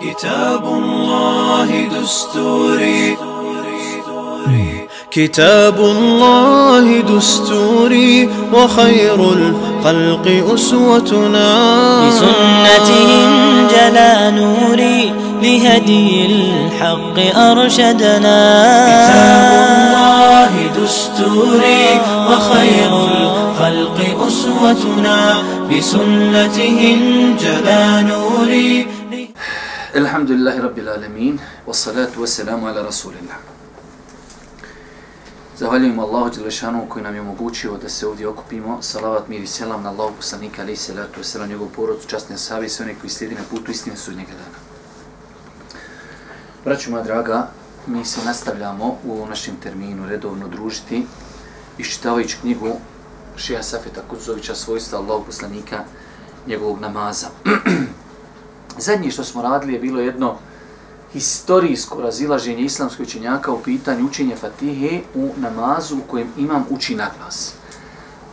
كتاب الله دستوري. كتاب الله دستوري وخير الخلق أسوتنا. بسنته جلا نوري لهدي الحق أرشدنا. كتاب الله دستوري وخير الخلق أسوتنا. بسنته جلا نوري Elhamdulillahi Rabbil Alamin, wassalatu wassalamu ala Rasulillah. Zahvaljujem Allahu Đelešanu koji nam je omogućio da se ovdje okupimo. Salavat mir i selam na Allahu poslanika, ali salatu wassalam, njegovu porodcu, častne savi i sve one koji slijedi na putu istine sudnjega dana. Braću moja draga, mi se nastavljamo u našem terminu redovno družiti iščitavajući knjigu Šija Safeta Kucovića svojstva Allahu poslanika, njegovog namaza. Zadnje što smo radili je bilo jedno historijsko razilaženje islamskoj učenjaka u pitanju učenja Fatihe u namazu u kojem imam uči naglas.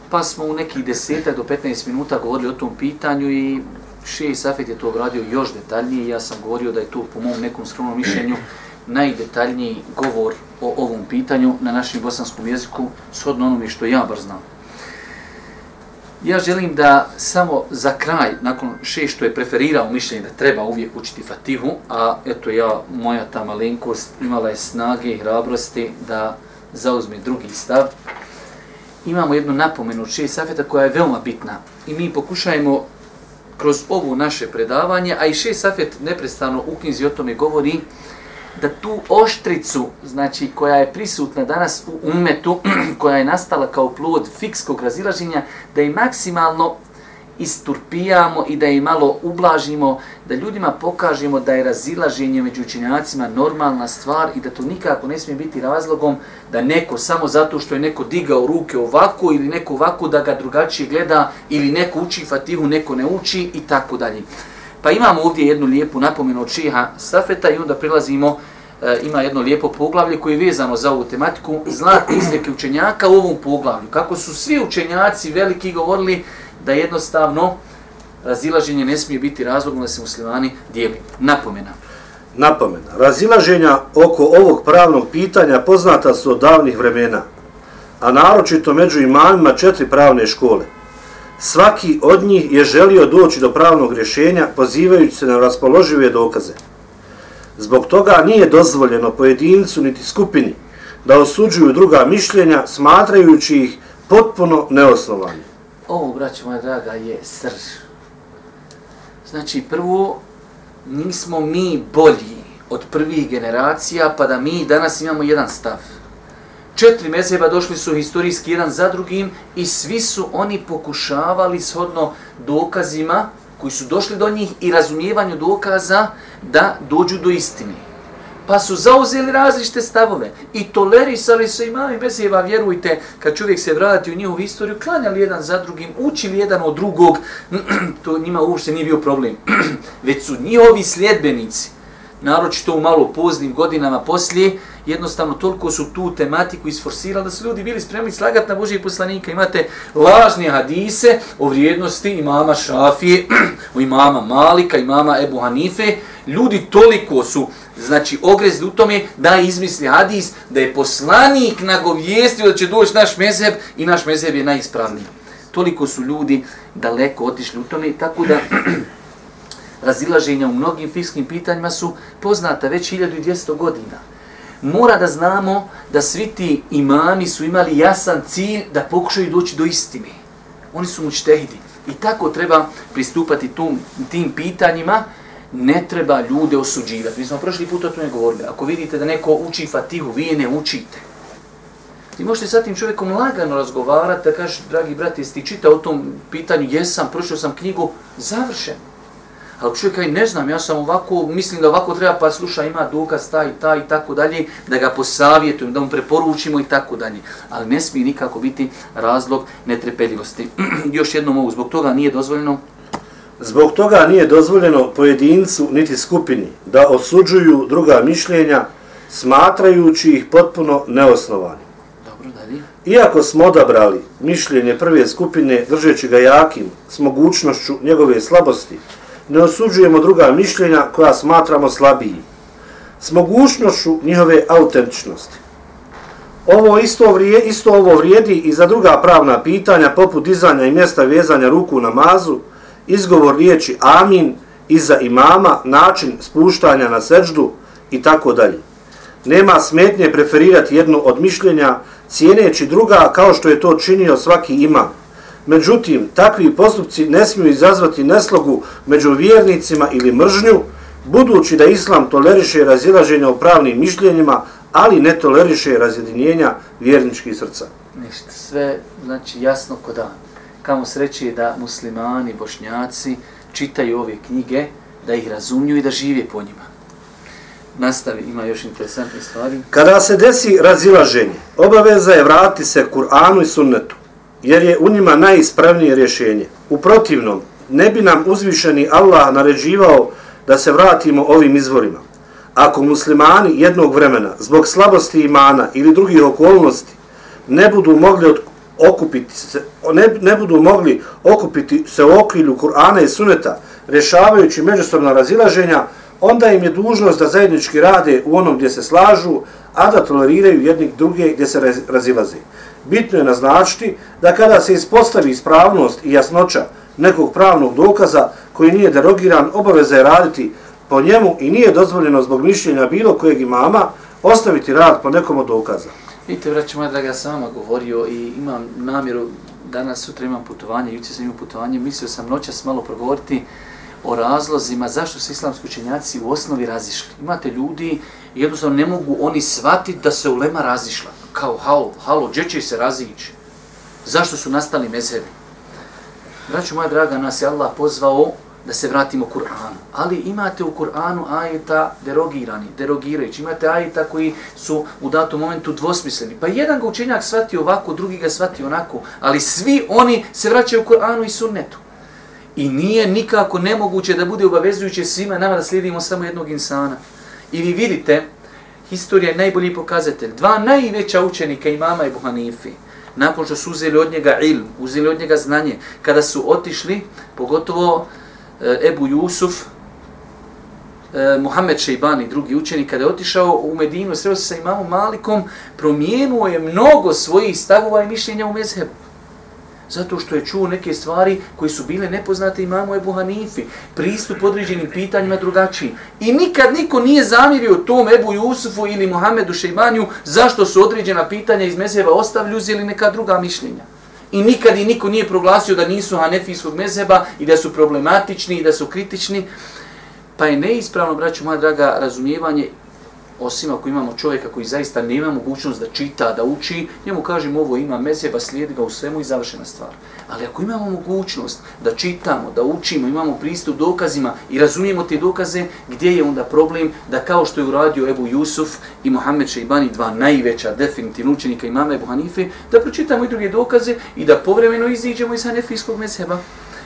Pa smo u nekih 10 do 15 minuta govorili o tom pitanju i Šeji Safet je to obradio još detaljnije. Ja sam govorio da je to po mom nekom skromnom mišljenju najdetaljniji govor o ovom pitanju na našem bosanskom jeziku, shodno onome što ja bar znam. Ja želim da samo za kraj, nakon še što je preferirao mišljenje da treba uvijek učiti Fatihu, a eto ja, moja ta malenkost imala je snage i hrabrosti da zauzme drugi stav, imamo jednu napomenu od šest safeta koja je veoma bitna. I mi pokušajemo kroz ovu naše predavanje, a i šest safet neprestano u knjizi o tome govori, da tu oštricu, znači koja je prisutna danas u umetu, koja je nastala kao plod fikskog razilaženja, da je maksimalno isturpijamo i da je malo ublažimo, da ljudima pokažemo da je razilaženje među učenjacima normalna stvar i da to nikako ne smije biti razlogom da neko samo zato što je neko digao ruke ovako ili neko ovako da ga drugačije gleda ili neko uči fatihu, neko ne uči i tako dalje. Pa imamo ovdje jednu lijepu napomenu od Šiha Safeta i onda prilazimo, e, ima jedno lijepo poglavlje koje je vezano za ovu tematiku, zlatne izreke učenjaka u ovom poglavlju. Kako su svi učenjaci veliki govorili da jednostavno razilaženje ne smije biti razlogom da se muslimani dijeli. Napomena. Napomena. Razilaženja oko ovog pravnog pitanja poznata su od davnih vremena, a naročito među imamima četiri pravne škole. Svaki od njih je želio doći do pravnog rješenja pozivajući se na raspoložive dokaze. Zbog toga nije dozvoljeno pojedincu niti skupini da osuđuju druga mišljenja smatrajući ih potpuno neosnovanje. Ovo, braćo moja draga, je srž. Znači, prvo, nismo mi bolji od prvih generacija, pa da mi danas imamo jedan stav četiri mezheba došli su historijski jedan za drugim i svi su oni pokušavali shodno dokazima koji su došli do njih i razumijevanju dokaza da dođu do istine. Pa su zauzeli različite stavove i tolerisali su imami mezheba, vjerujte, kad čovjek se vrati u njihovu istoriju, klanjali jedan za drugim, učili jedan od drugog, to njima uopšte nije bio problem. Već su njihovi sljedbenici, naročito u malo poznim godinama poslije, jednostavno toliko su tu tematiku isforsirali da su ljudi bili spremni slagati na Božije poslanika. Imate lažne hadise o vrijednosti imama Šafije, o imama Malika, imama Ebu Hanife. Ljudi toliko su znači ogrezli u tome da izmisli hadis da je poslanik nagovijestio da će doći naš mezheb i naš mezheb je najispravniji. Toliko su ljudi daleko otišli u tome, tako da razilaženja u mnogim fiskim pitanjima su poznata već 1200 godina mora da znamo da svi ti imami su imali jasan cilj da pokušaju doći do istine. Oni su mučtehidi. I tako treba pristupati tom, tim pitanjima, ne treba ljude osuđivati. Mi smo prošli put o tome govorili. Ako vidite da neko uči fatihu, vi je ne učite. Vi možete sa tim čovjekom lagano razgovarati, da kažeš, dragi brati, jesi ti čitao o tom pitanju, jesam, prošao sam knjigu, završeno. Ali čovjek kaj ne znam, ja sam ovako, mislim da ovako treba pa sluša, ima dokaz taj, taj i tako dalje, da ga posavjetujem, da mu preporučimo i tako dalje. Ali ne smije nikako biti razlog netrepeljivosti. Još jednom mogu, zbog toga nije dozvoljeno Zbog toga nije dozvoljeno pojedincu niti skupini da osuđuju druga mišljenja smatrajući ih potpuno neosnovani. Dobro, dalje. Iako smo odabrali mišljenje prve skupine držeći ga jakim s mogućnošću njegove slabosti ne osuđujemo druga mišljenja koja smatramo slabiji, s mogućnošću njihove autentičnosti. Ovo isto, vrije, isto ovo vrijedi i za druga pravna pitanja poput dizanja i mjesta vezanja ruku u namazu, izgovor riječi amin, iza imama, način spuštanja na seđdu i tako dalje. Nema smetnje preferirati jedno od mišljenja cijeneći druga kao što je to činio svaki imam. Međutim, takvi postupci ne smiju izazvati neslogu među vjernicima ili mržnju, budući da islam toleriše razilaženja u pravnim mišljenjima, ali ne toleriše razjedinjenja vjerničkih srca. Ništa, sve znači jasno ko dan. Kamo sreći je da muslimani, bošnjaci čitaju ove knjige, da ih razumiju i da žive po njima. Nastavi, ima još interesantne stvari. Kada se desi razilaženje, obaveza je vratiti se Kur'anu i sunnetu, jer je u njima najispravnije rješenje. U protivnom, ne bi nam uzvišeni Allah naređivao da se vratimo ovim izvorima. Ako muslimani jednog vremena, zbog slabosti imana ili drugih okolnosti, ne budu mogli od, okupiti se, ne, ne budu mogli okupiti se u okrilju Kur'ana i Suneta, rješavajući međusobna razilaženja, onda im je dužnost da zajednički rade u onom gdje se slažu, a da toleriraju jednih druge gdje se razilaze. Bitno je naznačiti da kada se ispostavi ispravnost i jasnoća nekog pravnog dokaza koji nije derogiran, obaveza je raditi po njemu i nije dozvoljeno zbog mišljenja bilo kojeg imama ostaviti rad po nekom od dokaza. Vidite, vraću moja draga, sam vama govorio i imam namjeru, danas, sutra imam putovanje, juče sam imao putovanje, mislio sam noćas malo progovoriti o razlozima zašto su islamski učenjaci u osnovi razišli. Imate ljudi, jednostavno ne mogu oni shvatiti da se ulema razišla. Kao, halo, halo, gdje će se razići? Zašto su nastali mezhebi? Braću moja draga, nas je Allah pozvao da se vratimo Kur'anu. Ali imate u Kur'anu ajeta derogirani, derogirajući. Imate ajeta koji su u datom momentu dvosmisleni. Pa jedan ga učenjak shvati ovako, drugi ga shvati onako. Ali svi oni se vraćaju u Kur'anu i sunnetu. I nije nikako nemoguće da bude obavezujuće svima nama da slijedimo samo jednog insana. I vi vidite, historija je najbolji pokazatelj. Dva najveća učenika imama Ebu Hanifi, nakon što su uzeli od njega ilm, uzeli od njega znanje, kada su otišli, pogotovo eh, Ebu Jusuf, eh, Muhammed Šejbani, drugi učenik, kada je otišao u Medinu, sreo se sa imamom Malikom, promijenuo je mnogo svojih stavova i mišljenja u mezhebu. Zato što je čuo neke stvari koji su bile nepoznate imamo Ebu Hanifi. Pristup određenim pitanjima drugačiji. I nikad niko nije zamirio tom Ebu Jusufu ili Muhammedu Šejbanju zašto su određena pitanja iz mezheba ostavili uzeli neka druga mišljenja. I nikad i niko nije proglasio da nisu hanefijskog mezheba i da su problematični i da su kritični. Pa je neispravno, braću moja draga, razumijevanje osim ako imamo čovjeka koji zaista nema mogućnost da čita, da uči, njemu kažemo ovo ima mezeba, slijedi ga u svemu i završena stvar. Ali ako imamo mogućnost da čitamo, da učimo, imamo pristup dokazima i razumijemo te dokaze, gdje je onda problem da kao što je uradio Ebu Jusuf i Mohamed Šeibani, dva najveća definitivna učenika imama Ebu Hanife, da pročitamo i druge dokaze i da povremeno iziđemo iz hanefijskog mezheba.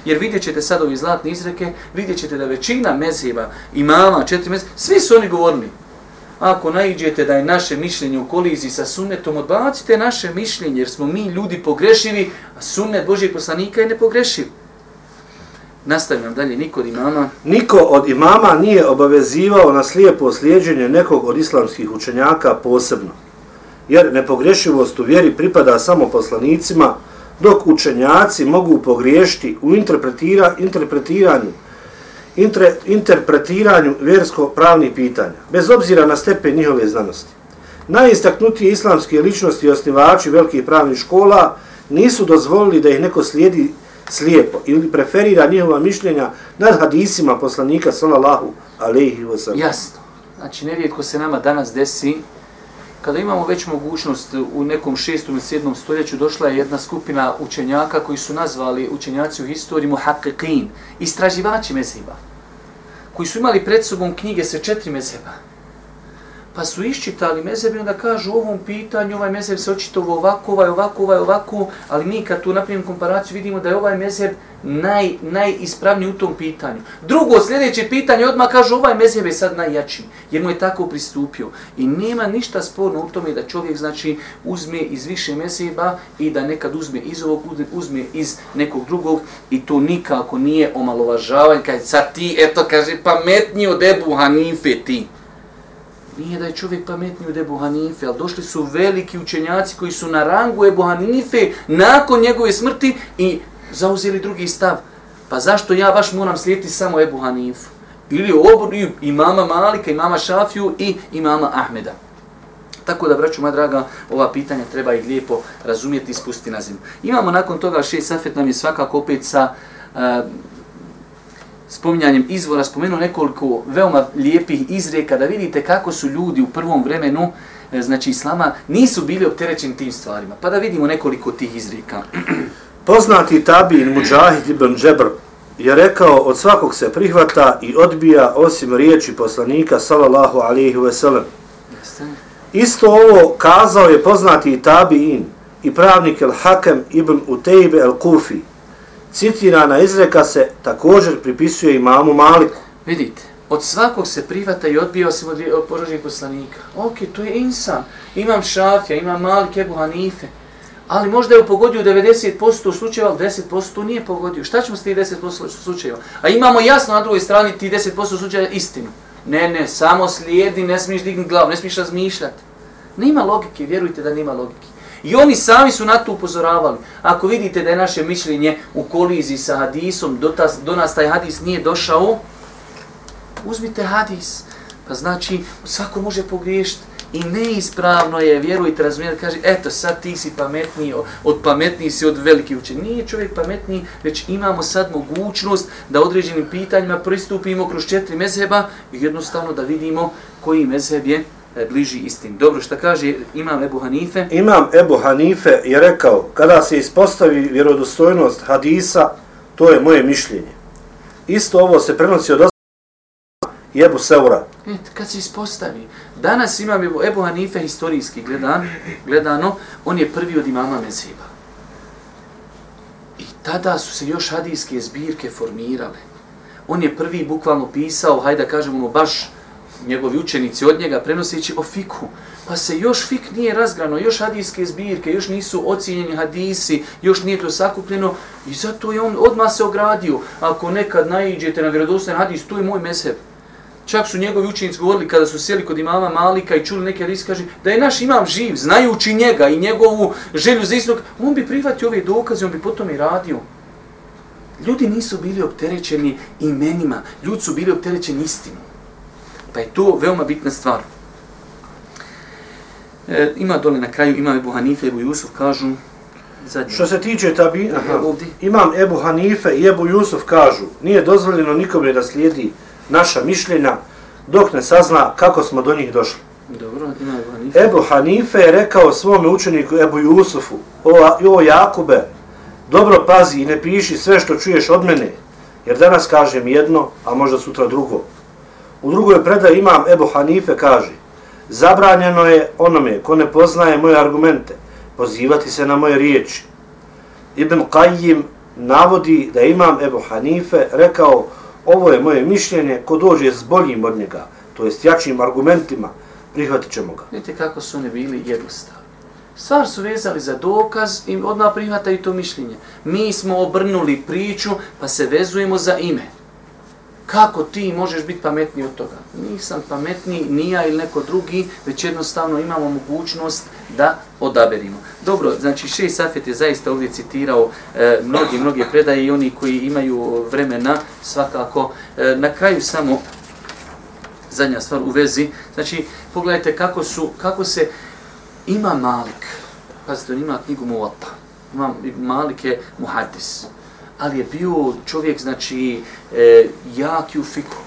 Jer vidjet ćete sad ove zlatne izreke, vidjet ćete da većina mezheba, imama, četiri mezheba, svi su oni govorili ako naiđete da je naše mišljenje u koliziji sa sunnetom, odbacite naše mišljenje, jer smo mi ljudi pogrešivi, a sunnet Božijeg poslanika je nepogrešiv. Nastavljam dalje, niko od imama. Niko od imama nije obavezivao na slijepo slijedženje nekog od islamskih učenjaka posebno, jer nepogrešivost u vjeri pripada samo poslanicima, dok učenjaci mogu pogriješiti u interpretira, interpretiranju inter, interpretiranju versko-pravnih pitanja, bez obzira na stepen njihove znanosti. Najistaknutije islamske ličnosti i osnivači velikih pravnih škola nisu dozvolili da ih neko slijedi slijepo ili preferira njihova mišljenja nad hadisima poslanika sallallahu alaihi wa sallam. Jasno. Znači, nerijetko se nama danas desi, kada imamo već mogućnost u nekom šestom ili sedmom stoljeću, došla je jedna skupina učenjaka koji su nazvali učenjaci u historiji muhaqiqin, istraživači meziva koji su imali pred sobom knjige sa četiri mezheba pa su iščitali mezheb i onda kažu u ovom pitanju, ovaj mezheb se očitovo ovako, ovaj ovako, ovaj ovako, ali mi kad tu napravimo komparaciju vidimo da je ovaj mezheb naj, najispravniji u tom pitanju. Drugo, sljedeće pitanje, odmah kažu ovaj mezheb je sad najjači, jer mu je tako pristupio. I nema ništa sporno u tome da čovjek znači uzme iz više mezheba i da nekad uzme iz ovog, uzme iz nekog drugog i to nikako nije omalovažavanje, kad sad ti, eto, kaže, pametniji od Ebu Hanife ti. Nije da je čovjek pametniji od Ebu Hanife, ali došli su veliki učenjaci koji su na rangu Ebu Hanife nakon njegove smrti i zauzeli drugi stav. Pa zašto ja baš moram slijediti samo Ebu Hanifu? Ili obor, i imama Malika, imama Šafiju i imama Ahmeda. Tako da, braću moja draga, ova pitanja treba ih lijepo razumjeti i spustiti na zemlju. Imamo nakon toga šest safet nam je svakako opet sa uh, spominjanjem izvora spomenuo nekoliko veoma lijepih izreka da vidite kako su ljudi u prvom vremenu e, znači islama nisu bili opterećeni tim stvarima. Pa da vidimo nekoliko tih izreka. Poznati tabin Mujahid ibn Džebr je rekao od svakog se prihvata i odbija osim riječi poslanika sallallahu alaihi ve sellem. Isto ovo kazao je poznati tabiin i pravnik el Hakem ibn Utejbe el Kufi citirana izreka se također pripisuje imamu Maliku. Vidite, od svakog se privata i odbija osim od porožnjeg poslanika. Ok, to je insan. Imam Šafija, imam Malik, Ebu Hanife. Ali možda je pogodio 90% slučajeva, ali 10% nije pogodio. Šta ćemo s tih 10% slučajeva? A imamo jasno na drugoj strani ti 10% slučajeva istinu. Ne, ne, samo slijedi, ne smiješ dignuti glavu, ne smiješ razmišljati. Nema logike, vjerujte da nema logike. I oni sami su na to upozoravali. Ako vidite da je naše mišljenje u koliziji sa hadisom, do, ta, do nas taj hadis nije došao, uzmite hadis. Pa znači, svako može pogriješiti. I neispravno je, vjerujte, razumijete, kaže, eto, sad ti si pametniji, od pametniji si od veliki učenja. Nije čovjek pametniji, već imamo sad mogućnost da određenim pitanjima pristupimo kroz četiri mezheba i jednostavno da vidimo koji mezheb je bliži istin. Dobro, što kaže Imam Ebu Hanife? Imam Ebu Hanife je rekao, kada se ispostavi vjerodostojnost hadisa, to je moje mišljenje. Isto ovo se prenosi od i Ebu Seura. Et, kad se ispostavi, danas imam Ebu, Ebu Hanife historijski gledan, gledano, on je prvi od imama Meziba. I tada su se još hadijske zbirke formirale. On je prvi bukvalno pisao, hajde da kažemo, baš njegovi učenici od njega prenoseći o fikhu. Pa se još fik nije razgrano, još hadijske zbirke, još nisu ocijenjeni hadisi, još nije to sakupljeno i zato je on odmah se ogradio. Ako nekad naiđete na vjerodostan hadis, to je moj mezheb. Čak su njegovi učenici govorili kada su sjeli kod imama Malika i čuli neke hadise, kaže da je naš imam živ, znajući njega i njegovu želju za istog, on bi prihvatio ove dokaze, on bi potom i radio. Ljudi nisu bili opterećeni imenima, ljudi su bili opterećeni istinom. Pa je to veoma bitna stvar. E, ima dole na kraju, ima Ebu Hanife, Ebu Jusuf, kažu, zadnji. Što se tiče tabi, aha, imam Ebu Hanife i Ebu Jusuf kažu, nije dozvoljeno nikome da slijedi naša mišljenja dok ne sazna kako smo do njih došli. Dobro, ima Ebu Hanife. Ebu Hanife je rekao svome učeniku Ebu Jusufu, o, o Jakube, dobro pazi i ne piši sve što čuješ od mene, jer danas kažem jedno, a možda sutra drugo. U drugoj predaj imam Ebu Hanife kaže Zabranjeno je onome ko ne poznaje moje argumente pozivati se na moje riječi. Ibn Qayyim navodi da imam Ebu Hanife rekao ovo je moje mišljenje ko dođe s boljim od njega, to jest jačim argumentima, prihvatit ćemo ga. Vidite kako su oni bili jednostavni. Stvar su vezali za dokaz i odmah prihvataju to mišljenje. Mi smo obrnuli priču pa se vezujemo za ime kako ti možeš biti pametniji od toga? Nisam pametniji, nija ili neko drugi, već jednostavno imamo mogućnost da odaberimo. Dobro, znači Šej Safet je zaista ovdje citirao e, mnogi, mnoge predaje i oni koji imaju vremena svakako. E, na kraju samo zadnja stvar u vezi, znači pogledajte kako su, kako se ima Malik, pazite, on ima knjigu Muata, ima Malik je muhadis, ali je bio čovjek, znači, e, jak u fiku.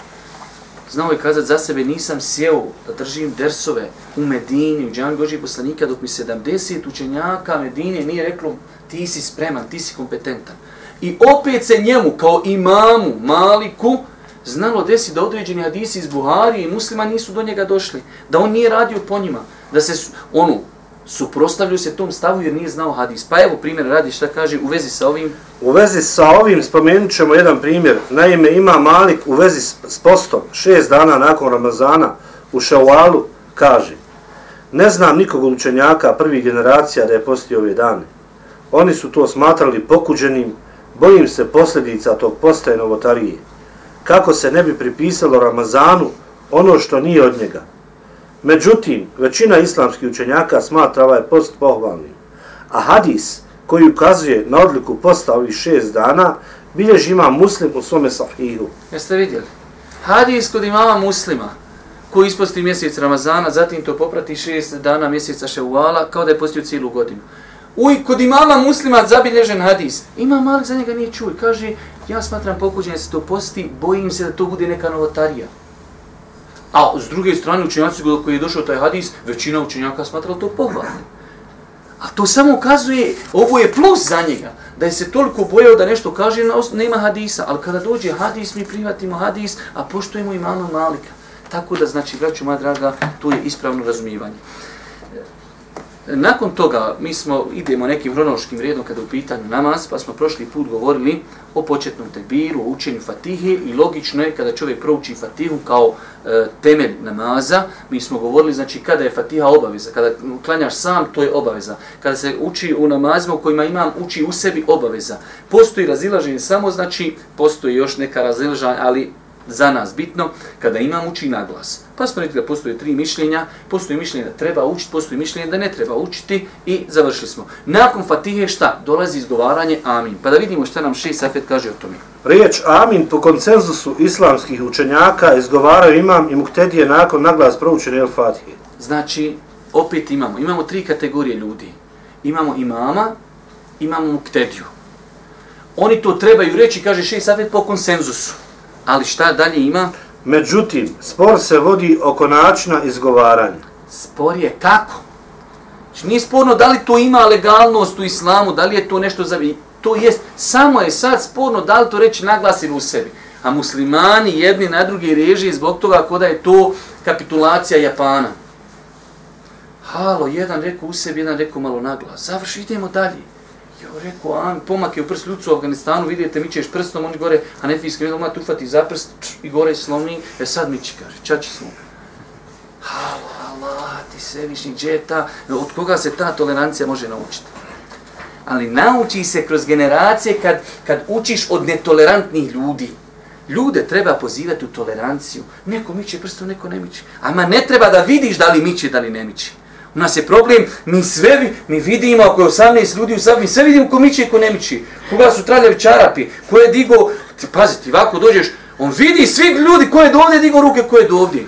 Znao je kazati za sebe, nisam sjeo da držim dersove u Medini, u džan Božih poslanika, dok mi 70 učenjaka Medine nije reklo, ti si spreman, ti si kompetentan. I opet se njemu, kao imamu, maliku, znalo desi da određeni hadisi iz Buhari i muslima nisu do njega došli. Da on nije radio po njima. Da se, onu, suprostavljaju se tom stavu jer nije znao hadis. Pa evo primjer radi šta kaže u vezi sa ovim. U vezi sa ovim spomenut ćemo jedan primjer. Naime, ima Malik u vezi s postom šest dana nakon Ramazana u Šaualu kaže Ne znam nikog učenjaka prvih generacija da je postio ove dane. Oni su to smatrali pokuđenim, bojim se posljedica tog posta i novotarije. Kako se ne bi pripisalo Ramazanu ono što nije od njega. Međutim, većina islamskih učenjaka smatra ovaj post pohvalnim. A hadis koji ukazuje na odliku posta ovih šest dana, bilježi ima muslim u svome sahihu. Jeste vidjeli? Hadis kod imama muslima, koji isposti mjesec Ramazana, zatim to poprati šest dana mjeseca Ševuala, kao da je postio cijelu godinu. Uj, kod imama muslima zabilježen hadis. Ima Malik za njega nije čuj. kaže, ja smatram pokuđenje se to posti, bojim se da to bude neka novotarija. A s druge strane, učenjaci koji je došao taj hadis, većina učenjaka smatrala to pohvalno. A to samo ukazuje, ovo je plus za njega, da je se toliko bojao da nešto kaže, nema hadisa. Ali kada dođe hadis, mi prihvatimo hadis, a poštojemo imama malika. Tako da, znači, braću moja draga, to je ispravno razumijevanje. Nakon toga mi smo idemo nekim hronološkim redom kada u pitanju namaz, pa smo prošli put govorili o početnom tekbiru, o učenju fatihe i logično je kada čovjek prouči fatihu kao e, temelj namaza, mi smo govorili znači kada je fatiha obaveza, kada klanjaš sam, to je obaveza. Kada se uči u namazima u kojima imam uči u sebi obaveza. Postoji razilaženje samo, znači postoji još neka razilaženja, ali za nas bitno kada imam uči na glas. Pa smo rekli da postoje tri mišljenja, postoji mišljenje da treba učiti, postoji mišljenje da ne treba učiti i završili smo. Nakon Fatihe šta? Dolazi izgovaranje Amin. Pa da vidimo šta nam Šeji Safet kaže o tome. Riječ Amin po koncenzusu islamskih učenjaka izgovaraju imam i muhtedije nakon naglas proučene El Fatihe. Znači, opet imamo, imamo tri kategorije ljudi. Imamo imama, imamo muhtediju. Oni to trebaju reći, kaže Šeji Safet, po konsenzusu. Ali šta dalje ima? Međutim, spor se vodi oko načina izgovaranja. Spor je kako? Znači, nije sporno da li to ima legalnost u islamu, da li je to nešto za... To jest, samo je sad sporno da li to reći naglas u sebi. A muslimani jedni na drugi reži zbog toga kod je to kapitulacija Japana. Halo, jedan rekao u sebi, jedan rekao malo naglas. Završi, idemo dalje. Jo, rekao, a pomak je u prst ljucu u Afganistanu, vidite, mi ćeš prstom, oni gore, a ne fijski, vidimo, tu fati za prst, č, i gore slomni, e sad mi će, kaže, čači slomi. Halo, Allah, ti svevišnji džeta, e, od koga se ta tolerancija može naučiti? Ali nauči se kroz generacije kad, kad učiš od netolerantnih ljudi. Ljude treba pozivati u toleranciju. Neko miće prstom, neko ne miće. Ama ne treba da vidiš da li miće, da li ne miće. U nas je problem, mi sve mi vidimo, ako je 18 ljudi u sabi, mi sve vidimo ko miči i ko ne miči. Koga su traljavi čarapi, ko je digo, ti pazi, ti ovako dođeš, on vidi svi ljudi ko je do ovdje digo ruke, ko je do ovdje.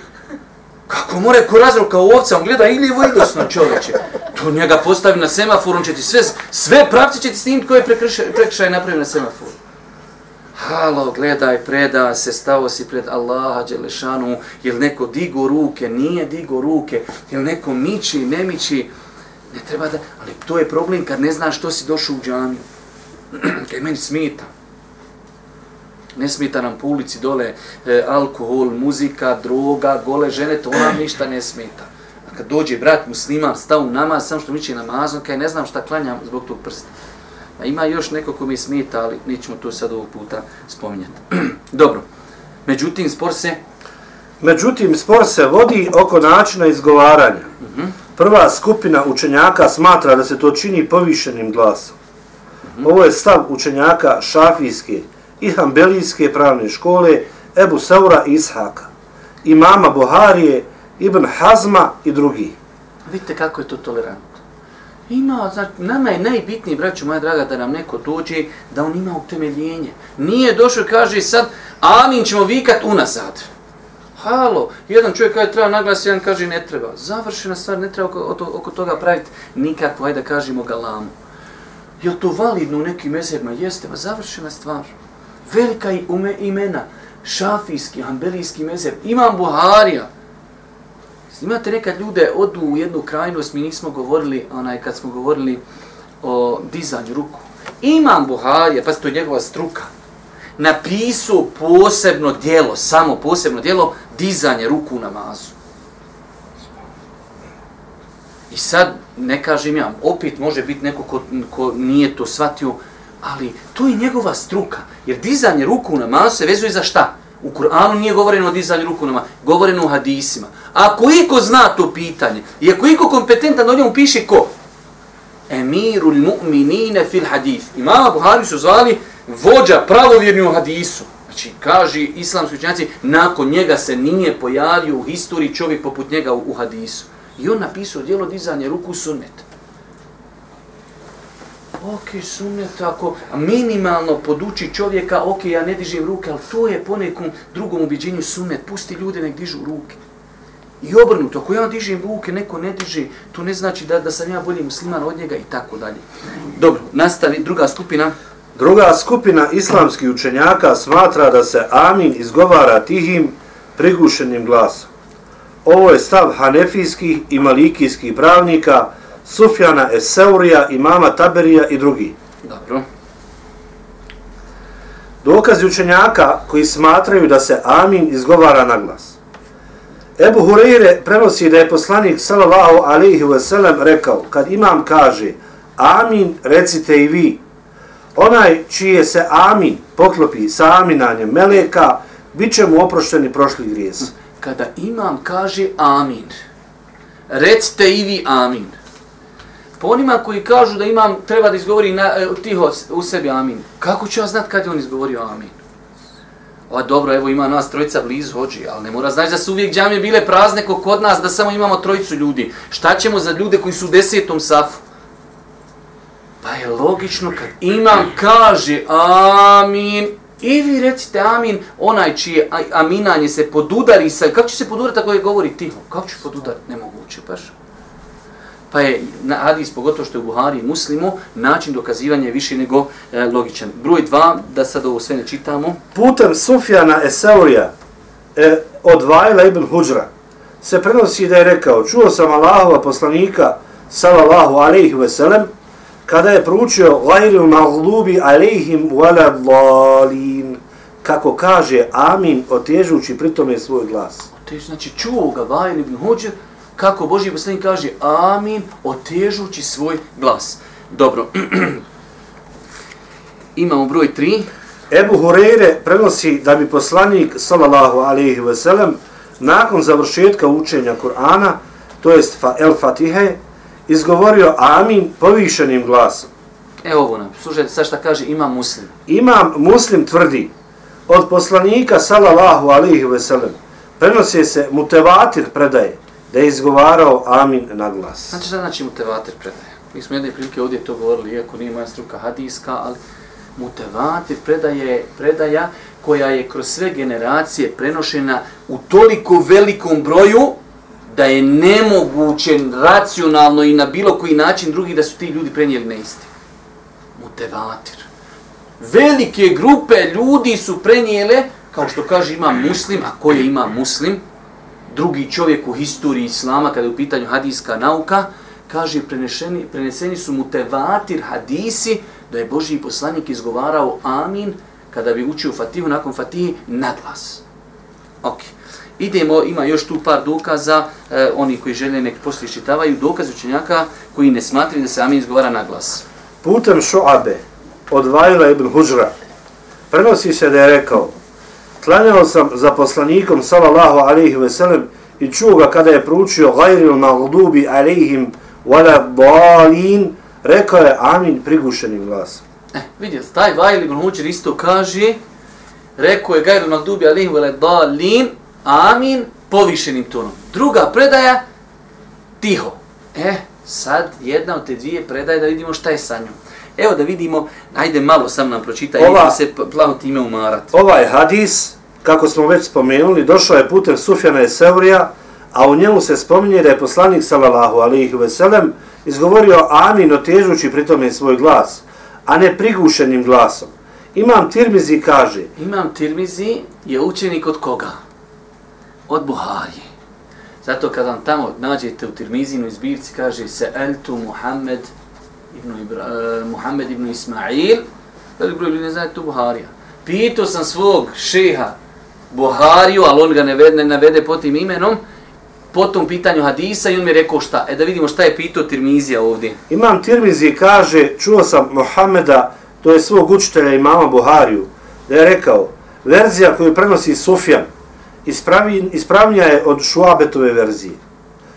Kako more ko razrok kao ovca, on gleda ili lijevo i desno čovječe. To njega postavi na semafor, on će ti sve, sve pravci će ti snimiti koje prekršaj napravi na semaforu. Halo, gledaj, preda se, stao si pred Allaha, Đelešanu, jel neko digo ruke, nije digo ruke, jel neko miči, ne miči, ne treba da, ali to je problem kad ne znaš što si došao u džamiju. Kaj meni smita. Ne smita nam po ulici dole e, alkohol, muzika, droga, gole žene, to nam ništa ne smita. A kad dođe brat musliman, stao u namaz, sam što miči namazom, kaj ne znam šta klanjam zbog tog prsta. A ima još neko ko mi smeta, ali nećemo to sad ovog puta spominjati. Dobro. Međutim, spor se... Međutim, spor se vodi oko načina izgovaranja. Uh mhm. -huh. Prva skupina učenjaka smatra da se to čini povišenim glasom. Uh mhm. -huh. Ovo je stav učenjaka šafijske i hambelijske pravne škole Ebu Saura i Ishaka, imama Buharije, Ibn Hazma i drugi. Vidite kako je to tolerantno. Ima, znači, nama je najbitniji, braću moja draga, da nam neko dođe, da on ima utemeljenje. Nije došao i kaže sad, amin ćemo vikat unazad. Halo, jedan čovjek kaže treba naglas, jedan kaže ne treba. Završena stvar, ne treba oko, oko toga praviti nikakvo, ajde da kažemo galamu. Je to validno u nekim mezebima? Jeste, ma završena stvar. Velika imena, šafijski, ambelijski mezeb, imam Buharija, Imate nekad ljude odu u jednu krajnost, mi nismo govorili, onaj, kad smo govorili o dizanju ruku. Imam Buharija, pa to je njegova struka. napisao posebno dijelo, samo posebno dijelo, dizanje ruku u namazu. I sad, ne kažem ja, opet može biti neko ko, ko nije to shvatio, ali to je njegova struka. Jer dizanje ruku u namazu se vezuje za šta? U Kur'anu nije govoreno o dizanju ruku u govoreno o hadisima. Ako iko zna to pitanje, i ako iko kompetentan, o njemu piše ko? Emirul mu'minine fil hadith. Imama Buhari su zvali vođa pravovjerni u hadisu. Znači, kaže islamski učenjaci, nakon njega se nije pojavio u historiji čovjek poput njega u, u hadisu. I on napisao djelo dizanje ruku sunnet. Ok, sunnet, ako minimalno poduči čovjeka, ok, ja ne dižem ruke, ali to je po nekom drugom ubiđenju sunnet. Pusti ljude nek dižu ruke. I obrnuto, ako ja dižem ruke, neko ne diže, to ne znači da, da sam ja bolji musliman od njega i tako dalje. Dobro, nastavi druga skupina. Druga skupina islamskih učenjaka smatra da se amin izgovara tihim, prigušenim glasom. Ovo je stav hanefijskih i malikijskih pravnika, Sufjana Eseurija, imama Taberija i drugi. Dobro. Dokazi učenjaka koji smatraju da se amin izgovara na glas. Ebu Hureyre prenosi da je poslanik sallallahu alaihi ve sellem rekao, kad imam kaže amin, recite i vi. Onaj čije se amin poklopi sa aminanjem meleka, bit će mu oprošteni prošli grijes. Kada imam kaže amin, recite i vi amin. Po onima koji kažu da imam treba da izgovori na, e, tiho u sebi amin, kako ću ja znat kad je on izgovorio amin? O, dobro, evo ima nas trojica blizu hođi, ali ne mora znači da su uvijek džamije bile prazne ko kod nas, da samo imamo trojicu ljudi. Šta ćemo za ljude koji su u desetom safu? Pa je logično kad imam kaže amin, i vi recite amin, onaj čije aminanje se podudari sa... Kako će se podudariti ako je govori tiho? Kako će podudariti? Nemoguće, baš. Pa je na hadis, pogotovo što je u Buhari i Muslimu, način dokazivanja je više nego e, logičan. Broj dva, da sad ovo sve ne čitamo. Putem Sufjana Eseurija e, od Vajla ibn Huđra se prenosi da je rekao, čuo sam Allahova poslanika, sallallahu alaihi ve sellem, kada je proučio gajru maglubi wala dhalin, kako kaže amin, otežući pritome svoj glas. Otež, znači čuo ga Vajl ibn Huđer, kako Boži poslanik kaže amin, otežući svoj glas. Dobro. Imamo broj 3. Ebu Hureyre prenosi da bi poslanik, sallallahu alaihi ve sellem, nakon završetka učenja Kur'ana, to jest fa El Fatihe, izgovorio amin povišenim glasom. Evo ovo nam, slušajte sad šta kaže imam muslim. Imam muslim tvrdi, od poslanika, sallallahu alaihi ve sellem, prenosi se mutevatir predaje, da je izgovarao amin na glas. Znači šta znači mutevatir predaje? Mi smo jedne prilike ovdje to govorili, iako nije moja struka hadijska, ali mutevatir predaje predaja koja je kroz sve generacije prenošena u toliko velikom broju da je nemoguće racionalno i na bilo koji način drugi da su ti ljudi prenijeli neisti. Mutevatir. Velike grupe ljudi su prenijele, kao što kaže ima muslim, a koje ima muslim, drugi čovjek u historiji islama, kada je u pitanju hadijska nauka, kaže, preneseni, preneseni su mutevatir hadisi, da je Božji poslanik izgovarao amin, kada bi učio Fatihu, nakon Fatihi, na glas. Ok. Idemo, ima još tu par dokaza, e, oni koji žele nek poslije čitavaju, dokaz učenjaka koji ne smatri da se amin izgovara na glas. Putem Šuabe od Vajla ibn Huđra prenosi se da je rekao Klanjao sam za poslanikom sallallahu alaihi ve sellem i čuo ga kada je proučio gajril magdubi alaihim wala dalin, rekao je amin prigušenim glasom. Eh, vidjeti, taj Vajl ibn Huđer isto kaže, rekao je gajril magdubi alaihim wala dalin, amin povišenim tonom. Druga predaja, tiho. Eh, sad jedna od te dvije predaje da vidimo šta je sa njom. Evo da vidimo, ajde malo sam nam pročitaj, Ova, se plavo time umarati. Ovaj hadis, kako smo već spomenuli, došao je putem Sufjana i Seurija, a u njemu se spominje da je poslanik sallallahu alaihi ve sellem izgovorio amin otežući pritome svoj glas, a ne prigušenim glasom. Imam Tirmizi kaže... Imam Tirmizi je učenik od koga? Od Buharije. Zato kad vam tamo nađete u Tirmizinu izbirci, kaže se Eltu Muhammed ibn, Ibra, uh, Muhammed ibn Ismail, velik broj ljudi ne znaju tu Buharija. Pitao sam svog šeha Buhariju, ali on ga ne vede, ne navede po tim imenom, po tom pitanju hadisa i on mi je rekao šta. E da vidimo šta je pitao Tirmizija ovdje. Imam Tirmizije kaže, čuo sam Mohameda, to je svog učitelja imama Buhariju, da je rekao, verzija koju prenosi Sufjan, ispravi, ispravnija je od Šuabetove verzije.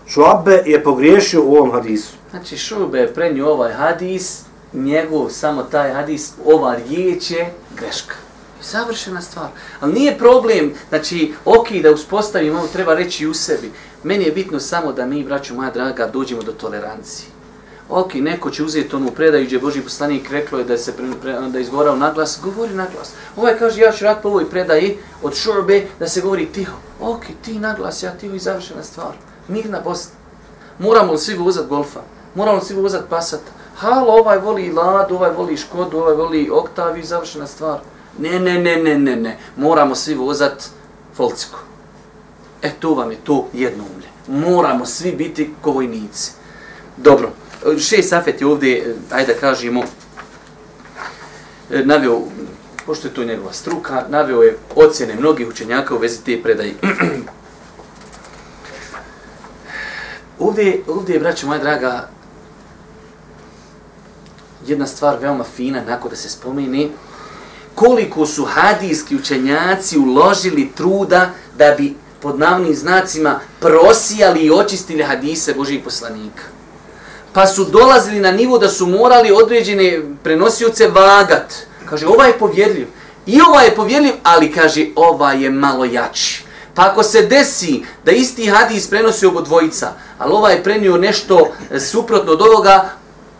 Šuabe je pogriješio u ovom hadisu. Znači Šube je prenio ovaj hadis, njegov samo taj hadis, ova riječ je greška. I savršena stvar. Ali nije problem, znači, ok, da uspostavimo, ovo treba reći u sebi. Meni je bitno samo da mi, braću moja draga, dođemo do tolerancije. Ok, neko će uzeti onu predaju gdje Boži poslanik reklo je da se pre, pre, da izgovarao naglas, govori naglas. Ovaj kaže ja ću rad po ovoj predaji od šorbe da se govori tiho. Ok, ti naglas, ja tiho i završena stvar. Mirna Bosna. Moramo li svi vozat golfa? Moramo svi vozat pasat. Halo, ovaj voli Ladu, ovaj voli Škodu, ovaj voli Oktavi, završena stvar. Ne, ne, ne, ne, ne, ne. Moramo svi vozat Folciku. E, to vam je to jedno umlje. Moramo svi biti kovojnici. Dobro, šest Safet je ovdje, ajde da kažemo, navio, pošto je to njegova struka, navio je ocjene mnogih učenjaka u vezi te predaje. ovdje, ovdje je, braćo moja draga, jedna stvar veoma fina, nakon da se spomeni, koliko su hadijski učenjaci uložili truda da bi pod navnim znacima prosijali i očistili hadise Božih poslanika. Pa su dolazili na nivo da su morali određene prenosioce vagat. Kaže, ovaj je povjedljiv. I ovaj je povjedljiv, ali kaže, ovaj je malo jači. Pa ako se desi da isti hadis prenosi obo dvojica, ali ovaj je prenio nešto suprotno od ovoga,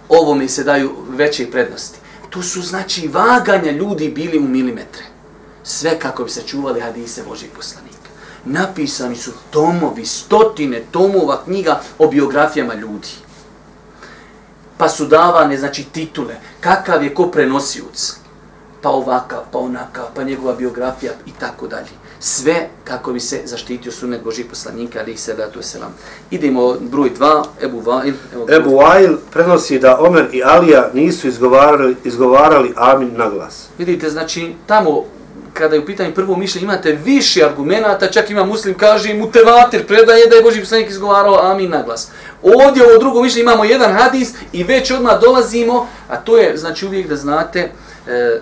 ovo mi se daju veće prednosti. Tu su znači vaganja ljudi bili u milimetre. Sve kako bi se čuvali hadise Božih poslanika. Napisani su tomovi, stotine tomova knjiga o biografijama ljudi. Pa su davane, znači, titule. Kakav je ko prenosioc? Pa ovakav, pa onakav, pa njegova biografija i tako dalje. Sve kako bi se zaštitio sunet Božih poslanika, ali ih se datu selam. Idemo broj 2, Ebu Vail. Ebu Vail prenosi da Omer i Alija nisu izgovarali, izgovarali amin na glas. Vidite, znači, tamo kada je u pitanju prvo mišljenje, imate više argumenta, čak ima muslim, kaže mu tevatir, predaje da je Boži poslanik izgovarao amin na glas. Ovdje ovo drugo mišljenje imamo jedan hadis i već odmah dolazimo, a to je, znači uvijek da znate, e,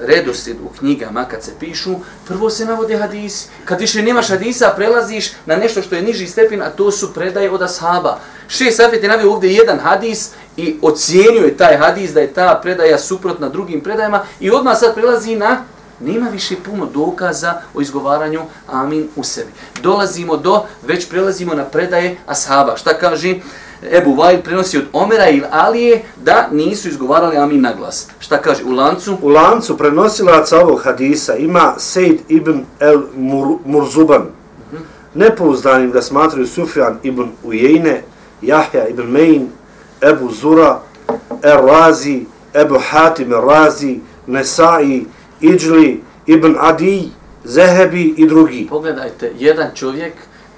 redosljed u knjigama kad se pišu, prvo se navode hadisi. Kad više nemaš hadisa, prelaziš na nešto što je niži stepen, a to su predaje od ashaba. Še Safet je navio ovdje jedan hadis i ocjenjuje taj hadis da je ta predaja suprotna drugim predajama i odmah sad prelazi na nema više puno dokaza o izgovaranju amin u sebi. Dolazimo do, već prelazimo na predaje ashaba. Šta kaže Ebu Vajl prenosi od Omera ili Alije da nisu izgovarali amin na glas. Šta kaže u lancu? U lancu prenosilaca ovog hadisa ima Sejd ibn el Mur Murzuban. Uh -huh. Nepouzdanim ga smatraju Sufjan ibn Ujejne, Jahja ibn Mein, Ebu Zura, Er Razi, Ebu Hatim Er Razi, Nesai, Iđli, Ibn Adi, Zehebi i drugi. Pogledajte, jedan čovjek,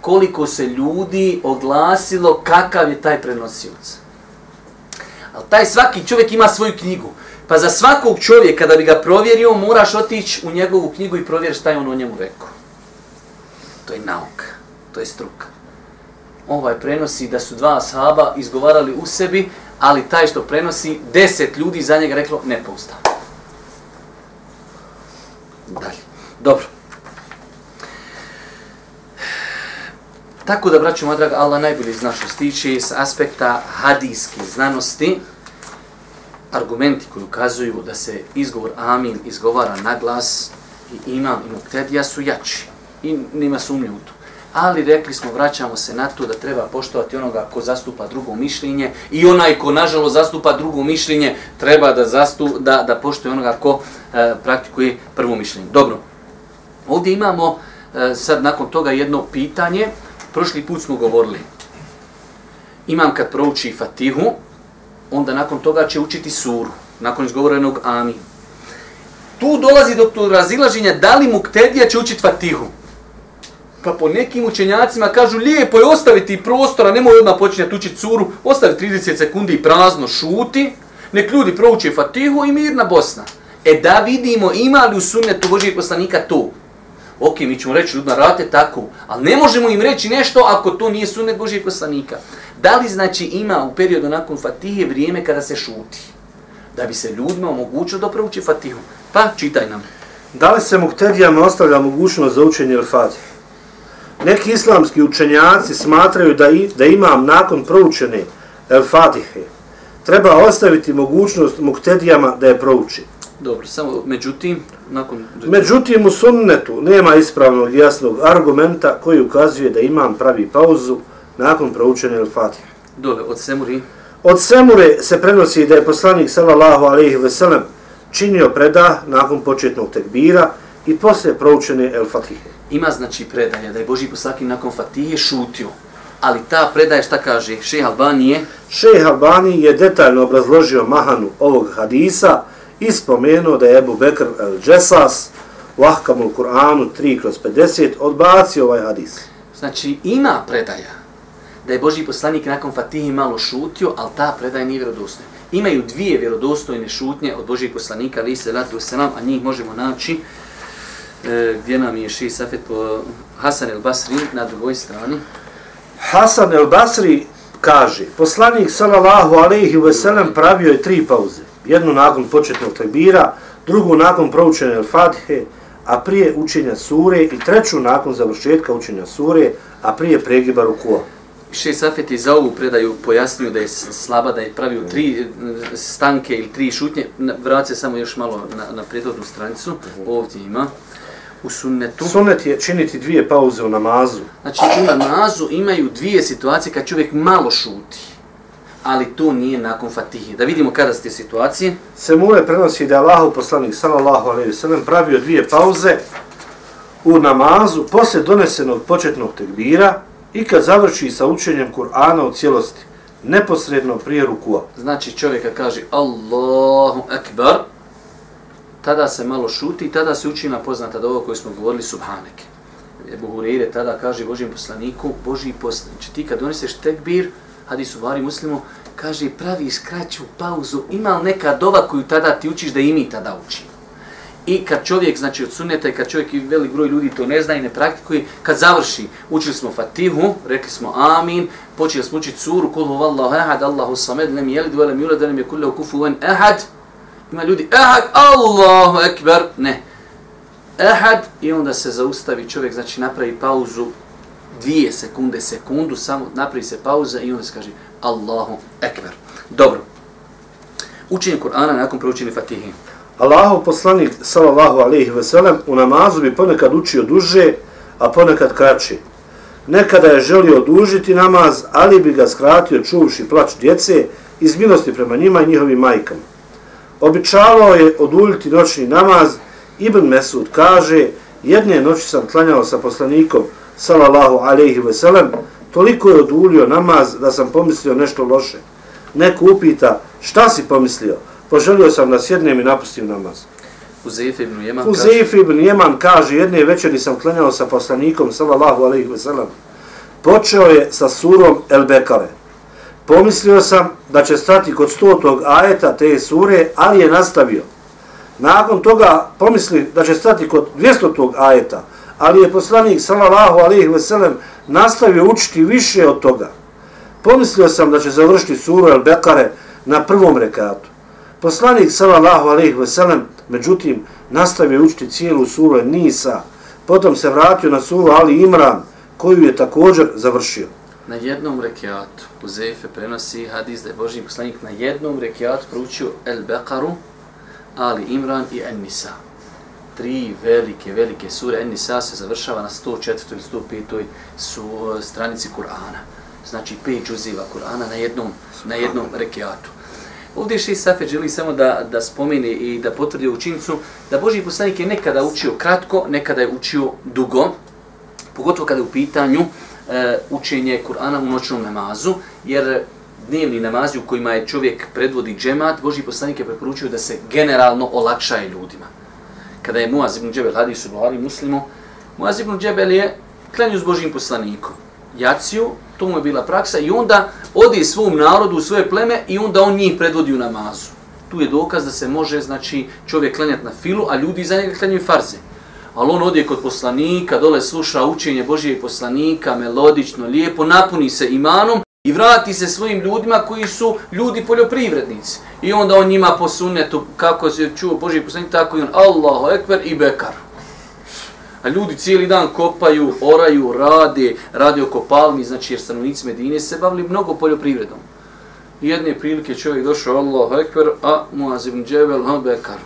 koliko se ljudi oglasilo kakav je taj prenosioc. Ali taj svaki čovjek ima svoju knjigu. Pa za svakog čovjeka, da bi ga provjerio, moraš otići u njegovu knjigu i provjeriti šta je on o njemu rekao. To je nauka, to je struka. Ovaj prenosi da su dva sahaba izgovarali u sebi, ali taj što prenosi, deset ljudi za njega reklo nepoustavno. Dalje. Dobro. Tako da, braću moja draga, Allah najbolje zna što stiče s aspekta hadijske znanosti, argumenti koji ukazuju da se izgovor amin izgovara na glas i imam i muktedija su jači. I nima sumnje u to. Ali rekli smo, vraćamo se na to da treba poštovati onoga ko zastupa drugo mišljenje i onaj ko nažalost zastupa drugo mišljenje treba da, zastu, da, da poštuje onoga ko e, praktikuje prvo mišljenje. Dobro, ovdje imamo e, sad nakon toga jedno pitanje. Prošli put smo govorili. Imam kad prouči Fatihu, onda nakon toga će učiti suru, nakon izgovorenog Amin. Tu dolazi do tu razilaženja da li Muktedija će učiti Fatihu. Pa po nekim učenjacima kažu lijepo je ostaviti prostora, nemoj odmah počinjati učiti suru, ostavi 30 sekundi i prazno šuti, nek ljudi prouče Fatihu i mirna Bosna. E da vidimo ima li u sunnetu Božijeg poslanika to. Ok, mi ćemo reći ljudima, rate tako, ali ne možemo im reći nešto ako to nije sunet Božijeg poslanika. Da li znači ima u periodu nakon Fatihe vrijeme kada se šuti? Da bi se ljudima omogućilo da prouči Fatihu. Pa, čitaj nam. Da li se muktedijama ostavlja mogućnost za učenje El-Fatiha? Neki islamski učenjaci smatraju da, i, da imam nakon proučene eh, El-Fatihe treba ostaviti mogućnost muktedijama da je prouči. Dobro, samo međutim, nakon... Međutim, u sunnetu nema ispravnog jasnog argumenta koji ukazuje da imam pravi pauzu nakon proučene El-Fatihe. Dole, od Semuri. Od Semure se prenosi da je poslanik sallallahu alejhi ve sellem činio predah nakon početnog tekbira i posle proučene El-Fatihe. Ima znači predaja da je Boži poslanik nakon Fatihe šutio. Ali ta predaja šta kaže? Šejh Albanije, Šejh Albani je detaljno obrazložio mahanu ovog hadisa i spomenuo da je Ebu Bekr el-Džesas u Ahkamul Kur'anu 3 kroz 50 odbacio ovaj hadis. znači ima predaja da je Boži poslanik nakon Fatihe malo šutio, ali ta predaja nije vjerodostojna. Imaju dvije vjerodostojne šutnje od Božih poslanika, ali se ratu selam, a njih možemo naći e, gdje nam je Ši Safet po Hasan el Basri na drugoj strani. Hasan el Basri kaže, poslanik sallallahu alejhi ve sellem pravio je tri pauze. Jednu nakon početnog tekbira, drugu nakon proučene al-Fatihe, a prije učenja sure i treću nakon završetka učenja sure, a prije pregiba rukua. Še Safet je za ovu predaju pojasnio da je slaba, da je pravio tri e, stanke ili tri šutnje. Vraća samo još malo na, na prethodnu stranicu. Ovdje ima. U sunnetu. Sunnet je činiti dvije pauze u namazu. Znači u namazu imaju dvije situacije kad čovjek malo šuti. Ali to nije nakon fatihe. Da vidimo kada su te situacije. Semure prenosi da je Allahu poslanik sallallahu alejhi ve sellem pravio dvije pauze u namazu posle donesenog početnog tekbira i kad završi sa učenjem Kur'ana u cijelosti, neposredno prije rukua. Znači čovjeka kaže Allahu Ekber, tada se malo šuti i tada se uči na poznata dovo koju smo govorili Subhaneke. Ebu Hureyre tada kaže Božijem poslaniku, Božiji poslanik, znači ti kad doneseš tekbir, hadis u Bari muslimu, kaže pravi skraću pauzu, ima li neka dova koju tada ti učiš da i mi tada učimo. I kad čovjek, znači od sunneta i kad čovjek i velik broj ljudi to ne zna i ne praktikuje, kad završi, učili smo Fatihu, rekli smo Amin, počeli smo učiti suru, kul huvallahu ahad, Allahu samed, lem jelid, velem yulad, lem je kullahu kufuven ahad, ima ljudi, ahad, Allahu ekber, ne. Ahad, i onda se zaustavi čovjek, znači napravi pauzu, dvije sekunde, sekundu, samo napravi se pauza i onda se kaže Allahu ekber. Dobro. Učenje Kur'ana nakon proučenja Fatihi. Allahov poslanik sallallahu alejhi ve sellem u namazu bi ponekad učio duže, a ponekad kraće. Nekada je želio odužiti namaz, ali bi ga skratio čuvši plač djece iz milosti prema njima i njihovim majkama. Običavao je oduljiti noćni namaz, Ibn Mesud kaže, jedne noći sam klanjao sa poslanikom sallallahu alejhi ve sellem, toliko je odulio namaz da sam pomislio nešto loše. Neko upita, šta si pomislio? Poželio sam da sjednem i napustim namaz. Uzeyf ibn Jeman Uzeyf ibn Jeman kaže, jedne večeri sam klanjao sa poslanikom, sallallahu alaihi ve sellem. Počeo je sa surom El Bekare. Pomislio sam da će stati kod stotog ajeta te sure, ali je nastavio. Nakon toga pomisli da će stati kod 200. ajeta, ali je poslanik sallallahu alejhi ve sellem nastavio učiti više od toga. Pomislio sam da će završiti suru El Bekare na prvom rekatu. Poslanik sallallahu alejhi ve sellem međutim nastavio učiti cijelu suru Nisa, potom se vratio na suru Ali Imran koju je također završio. Na jednom rekiatu Uzeyfe prenosi hadis da je Boži poslanik na jednom rekiatu proučio El Bekaru, Ali Imran i En Nisa. Tri velike, velike sure. En Nisa se završava na 104. ili 105. Su, stranici Kur'ana. Znači pet džuziva Kur'ana na jednom, na jednom rekiatu. Ovdje še Safet želi samo da, da spomeni i da potvrdi učincu da Boži poslanik je nekada učio kratko, nekada je učio dugo, pogotovo kada je u pitanju e, učenje Kur'ana u noćnom namazu, jer dnevni namazi u kojima je čovjek predvodi džemat, Boži poslanik je preporučio da se generalno olakšaje ljudima. Kada je Muaz ibn Džebel, hadis u Buhari muslimu, Muaz ibn Džebel je klanju s Božim poslanikom. Jaciju, to mu je bila praksa, i onda odi svom narodu u svoje pleme i onda on njih predvodi u namazu. tu je dokaz da se može znači čovjek klanjati na filu, a ljudi za njega klanjaju farze. Ali on odje kod poslanika, dole sluša učenje Božije poslanika, melodično, lijepo, napuni se imanom i vrati se svojim ljudima koji su ljudi poljoprivrednici. I onda on njima po sunnetu, kako se čuo Boži poslanik, tako i on, Allahu Ekber i Bekar. A ljudi cijeli dan kopaju, oraju, rade, rade oko palmi, znači jer stanovnici Medine se bavili mnogo poljoprivredom. I jedne prilike čovjek došao Allahu Ekber, a Muaz ibn Džebel, ha Bekar.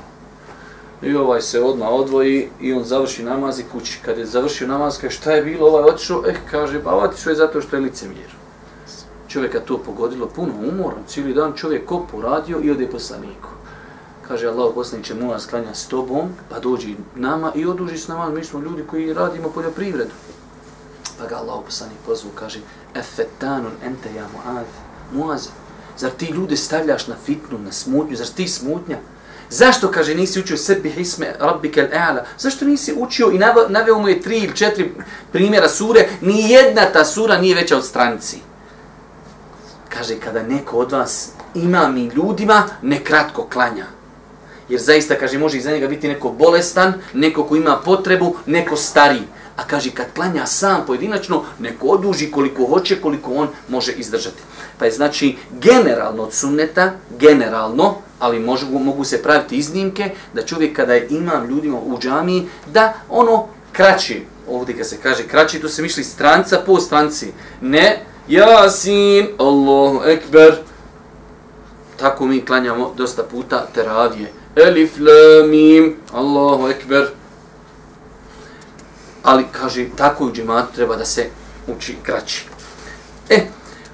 I ovaj se odmah odvoji i on završi namaz i kući. Kad je završio namaz, kaže šta je bilo, ovaj otišao, eh, kaže, pa otišao je zato što je licemjer. Čovjeka to pogodilo puno umoran, cijeli dan čovjek kopu radio i ode poslaniku. Kaže Allah poslaniće mu nas klanja s tobom, pa dođi nama i oduži s nama, mi smo ljudi koji radimo poljoprivredu. Pa ga Allah poslanik pozvu, kaže, efetanun ente ja muaz, muaz, zar ti ljude stavljaš na fitnu, na smutnju, zar ti smutnja? Zašto, kaže, nisi učio sebi hisme rabbike al-a'la? Zašto nisi učio i naveo mu je tri ili četiri primjera sure, ni jedna ta sura nije veća od stranici. Kaže, kada neko od vas ima mi ljudima, ne kratko klanja. Jer zaista, kaže, može iza njega biti neko bolestan, neko ko ima potrebu, neko stari. A kaže, kad klanja sam pojedinačno, neko oduži koliko hoće, koliko on može izdržati. Pa je znači generalno od sunneta, generalno, ali mogu, mogu se praviti iznimke, da čovjek kada je imam ljudima u džamiji, da ono kraći, ovdje kad se kaže kraći, to se misli stranca po stranci. Ne, Jasin, Allahu Ekber. Tako mi klanjamo dosta puta teravije. Elif, la, mim, Allahu Ekber. Ali, kaže, tako u džematu treba da se uči kraći. E,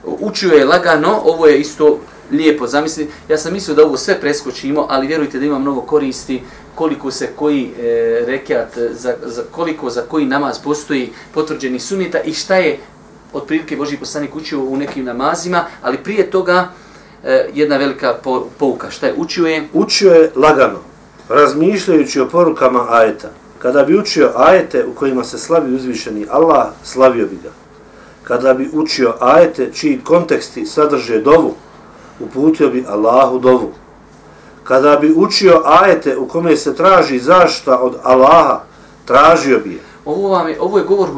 učio je lagano, ovo je isto lijepo zamisli. Ja sam mislio da ovo sve preskočimo, ali vjerujte da ima mnogo koristi koliko se koji e, rekiat, za, za, koliko za koji namaz postoji potvrđeni sunita i šta je od prilike Boži poslanik učio u nekim namazima, ali prije toga e, jedna velika po, pouka. Šta je? Učio je? Učio je lagano, razmišljajući o porukama ajeta. Kada bi učio ajete u kojima se slavi uzvišeni Allah, slavio bi ga. Kada bi učio ajete čiji konteksti sadrže dovu, uputio bi Allahu dovu. Kada bi učio ajete u kome se traži zašta od Allaha, tražio bi je. Ovo, vam je, ovo je govor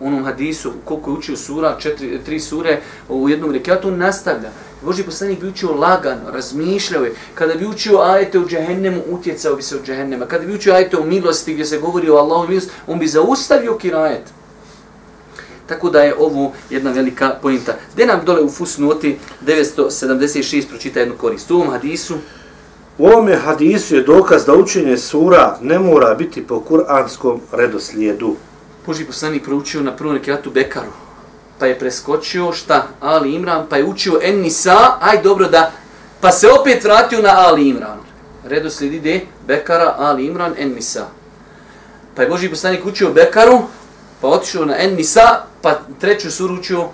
Onom hadisu, koliko je učio sura, četiri, tri sure u jednom rekiatu, nastavlja. Boži poslanik bi učio lagano, razmišljao je. Kada bi učio ajete u džehennemu, utjecao bi se u džehennema. Kada bi učio ajete u milosti gdje se govori o Allahu milosti, on bi zaustavio kirajet. Tako da je ovo jedna velika pojenta. Gde nam dole u fusnoti 976 pročita jednu korist? U ovom hadisu? U ovom hadisu je dokaz da učenje sura ne mora biti po kuranskom redoslijedu. Boži poslanik proučio na prvom rekiatu Bekaru, pa je preskočio šta? Ali Imran, pa je učio En Nisa, aj dobro da, pa se opet vratio na Ali Imran. Redoslijed ide Bekara, Ali Imran, En Nisa. Pa je Boži poslanik učio Bekaru, pa otišao na En Nisa, pa treću suru učio,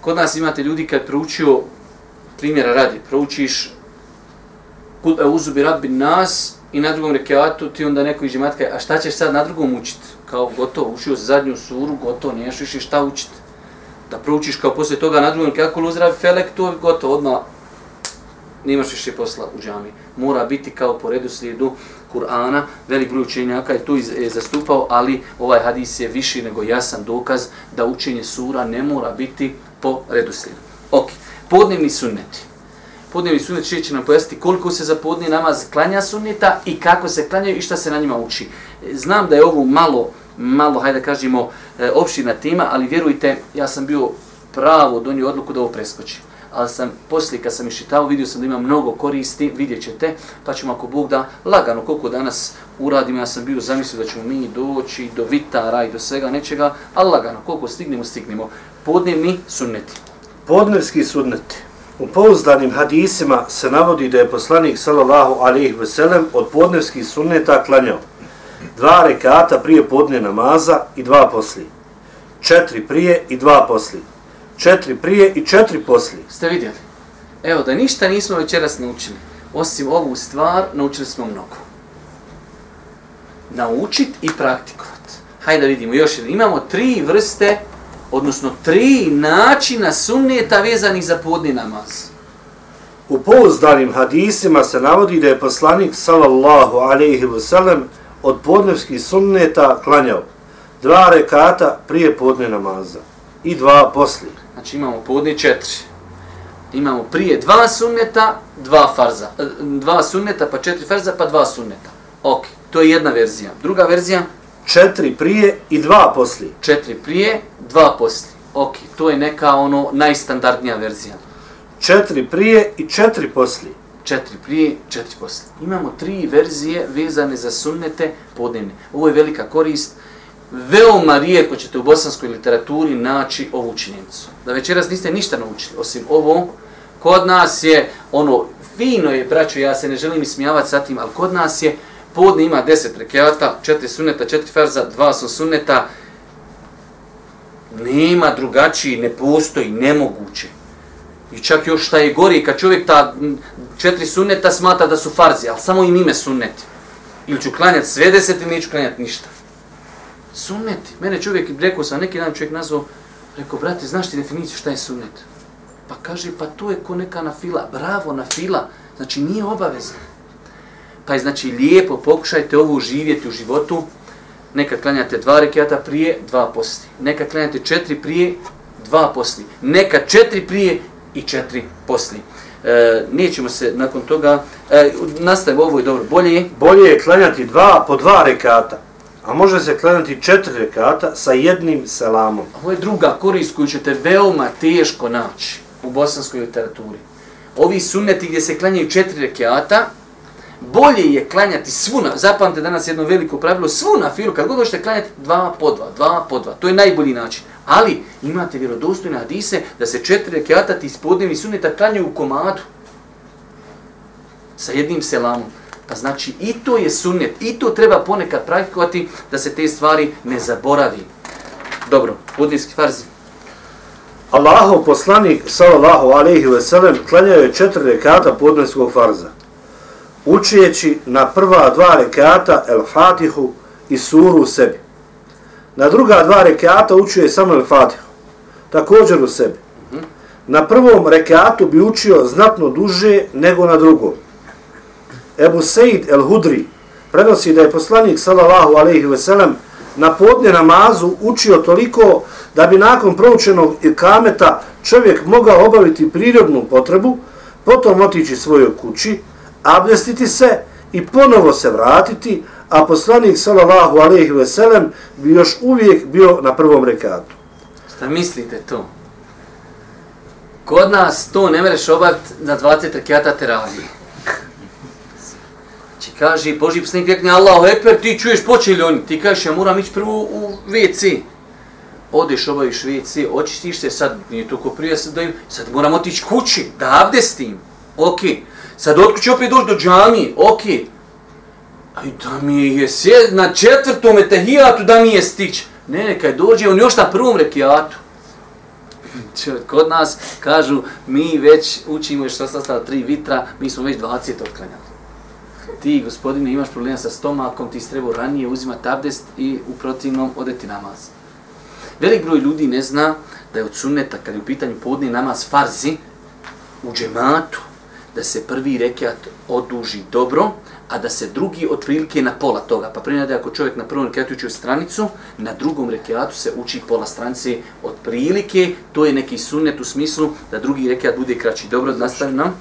kod nas imate ljudi kad proučio, primjera radi, proučiš Kul e uzubi rabbi nas i na drugom rekiatu ti onda neko iđe matka, a šta ćeš sad na drugom učiti? Kao gotovo, ušio zadnju suru, gotovo, niješ više šta učiti. Da proučiš kao poslije toga na drugom kako kul felek, to je gotovo, odmah nemaš više posla u džami. Mora biti kao po redu slijedu Kur'ana, velik broj učenjaka je tu je zastupao, ali ovaj hadis je viši nego jasan dokaz da učenje sura ne mora biti po redu slijedu. Ok, podnevni sunneti podnevni sunnet će, će nam pojasniti koliko se za podni namaz klanja sunneta i kako se klanjaju i šta se na njima uči. E, znam da je ovo malo, malo, hajde kažemo, e, opština tema, ali vjerujte, ja sam bio pravo donio odluku da ovo preskočim. Ali sam, poslije kad sam iščitao, vidio sam da ima mnogo koristi, vidjet ćete, pa ćemo ako Bog da lagano koliko danas uradimo, ja sam bio zamislio da ćemo mi doći do vitara i do svega nečega, ali lagano, koliko stignemo, stignemo. Podnevni sunneti. Podnevski sunneti. U pouzdanim hadisima se navodi da je poslanik sallallahu alejhi ve sellem od podnevskih sunneta klanjao dva rekata prije podne namaza i dva posli. Četiri prije i dva posli. Četiri prije i četiri posli. Ste vidjeli? Evo da ništa nismo večeras naučili. Osim ovu stvar, naučili smo mnogo. Naučit i praktikovat. Hajde da vidimo još jedan. Imamo tri vrste odnosno tri načina sunneta vezanih za podni namaz. U pouzdanim hadisima se navodi da je poslanik sallallahu alaihi wa sallam od podnevskih sunneta klanjao dva rekata prije podne namaza i dva poslije. Znači imamo podne četiri. Imamo prije dva sunneta, dva farza. E, Dva sunneta, pa četiri farza, pa dva sunneta. Ok, to je jedna verzija. Druga verzija, Četiri prije i dva poslije. četiri prije, dva poslije. Ok, to je neka ono najstandardnija verzija. Četiri prije i četiri poslije. Četiri prije, četiri poslije. Imamo tri verzije vezane za sunnete podnevne. Ovo je velika korist. Veoma rijetko ćete u bosanskoj literaturi naći ovu činjenicu. Da večeras niste ništa naučili, osim ovo. Kod nas je, ono, fino je, braćo, ja se ne želim ismijavati sa tim, ali kod nas je, podne ima deset rekiata, četiri sunneta, četiri farza, dva su sunneta. Nema drugačiji, ne postoji, nemoguće. I čak još šta je gori, kad čovjek ta četiri sunneta smata da su farzi, ali samo im ime sunneti. Ili ću klanjati sve deset ili neću klanjati ništa. Sunneti. Mene čovjek, rekao sam, neki dan čovjek nazvao, rekao, brate, znaš ti definiciju šta je sunnet? Pa kaže, pa to je ko neka na fila. Bravo, na fila. Znači, nije obavezno. Pa je, znači, lijepo pokušajte ovo uživjeti u životu. Nekad klanjate dva rekiata prije, dva poslije. Nekad klanjate četiri prije, dva poslije. Nekad četiri prije i četiri poslije. E, nećemo se nakon toga, e, nastaje ovo je dobro, bolje je, Bolje je klanjati dva po dva rekata, a može se klanjati četiri rekata sa jednim selamom. Ovo je druga korist koju ćete veoma teško naći u bosanskoj literaturi. Ovi sunneti gdje se klanjaju četiri rekiata, bolje je klanjati svu na, zapamte danas jedno veliko pravilo, svu na filu, kad god hoćete klanjati dva po dva, dva po dva, to je najbolji način. Ali imate vjerodostojne hadise da se četiri rekiata ti spodnevni sunneta klanjaju u komadu sa jednim selamom. Pa znači i to je sunnet, i to treba ponekad praktikovati da se te stvari ne zaboravi. Dobro, budinski farzi. Allahov poslanik, sallallahu alaihi ve sellem, klanjao je četiri rekata podneskog farza, učijeći na prva dva rekata El Fatihu i suru u sebi. Na druga dva rekata učio je samo El Fatihu, također u sebi. Na prvom rekatu bi učio znatno duže nego na drugom. Ebu Seid el Hudri prenosi da je poslanik sallallahu alejhi ve sellem na podne namazu učio toliko da bi nakon proučenog ikameta čovjek mogao obaviti prirodnu potrebu, potom otići svojoj kući, abdestiti se i ponovo se vratiti, a poslanik sallallahu alejhi ve sellem bi još uvijek bio na prvom rekatu. Šta mislite to? Kod nas to ne mereš obaviti na 20 rekata teravije. Či kaže, Boži psnik rekne, Allahu ekber, ti čuješ počeli oni. Ti kažeš, ja moram ići prvo u WC. Odeš, obaviš WC, očistiš se, sad nije to ko prije, sad, da im, sad moram otići kući, da abdestim. Ok. Sad od će opet doći do džamije, Okay. Aj da mi je sjed na četvrtom etahijatu da mi je stić. Ne, ne, kad dođe, on još na prvom rekijatu. Kod nas kažu, mi već učimo još sastava tri vitra, mi smo već 20 otklanjali. Ti, gospodine, imaš problema sa stomakom, ti si ranije uzimati abdest i u protivnom odeti namaz. Velik broj ljudi ne zna da je od sunneta, kad je u pitanju podni namaz farzi, u džematu, da se prvi rekiat oduži dobro, a da se drugi otprilike na pola toga. Pa primjer ako čovjek na prvom rekiatu uči stranicu, na drugom rekiatu se uči pola stranice otprilike, to je neki sunnet u smislu da drugi rekiat bude kraći. Dobro, nastavim nam.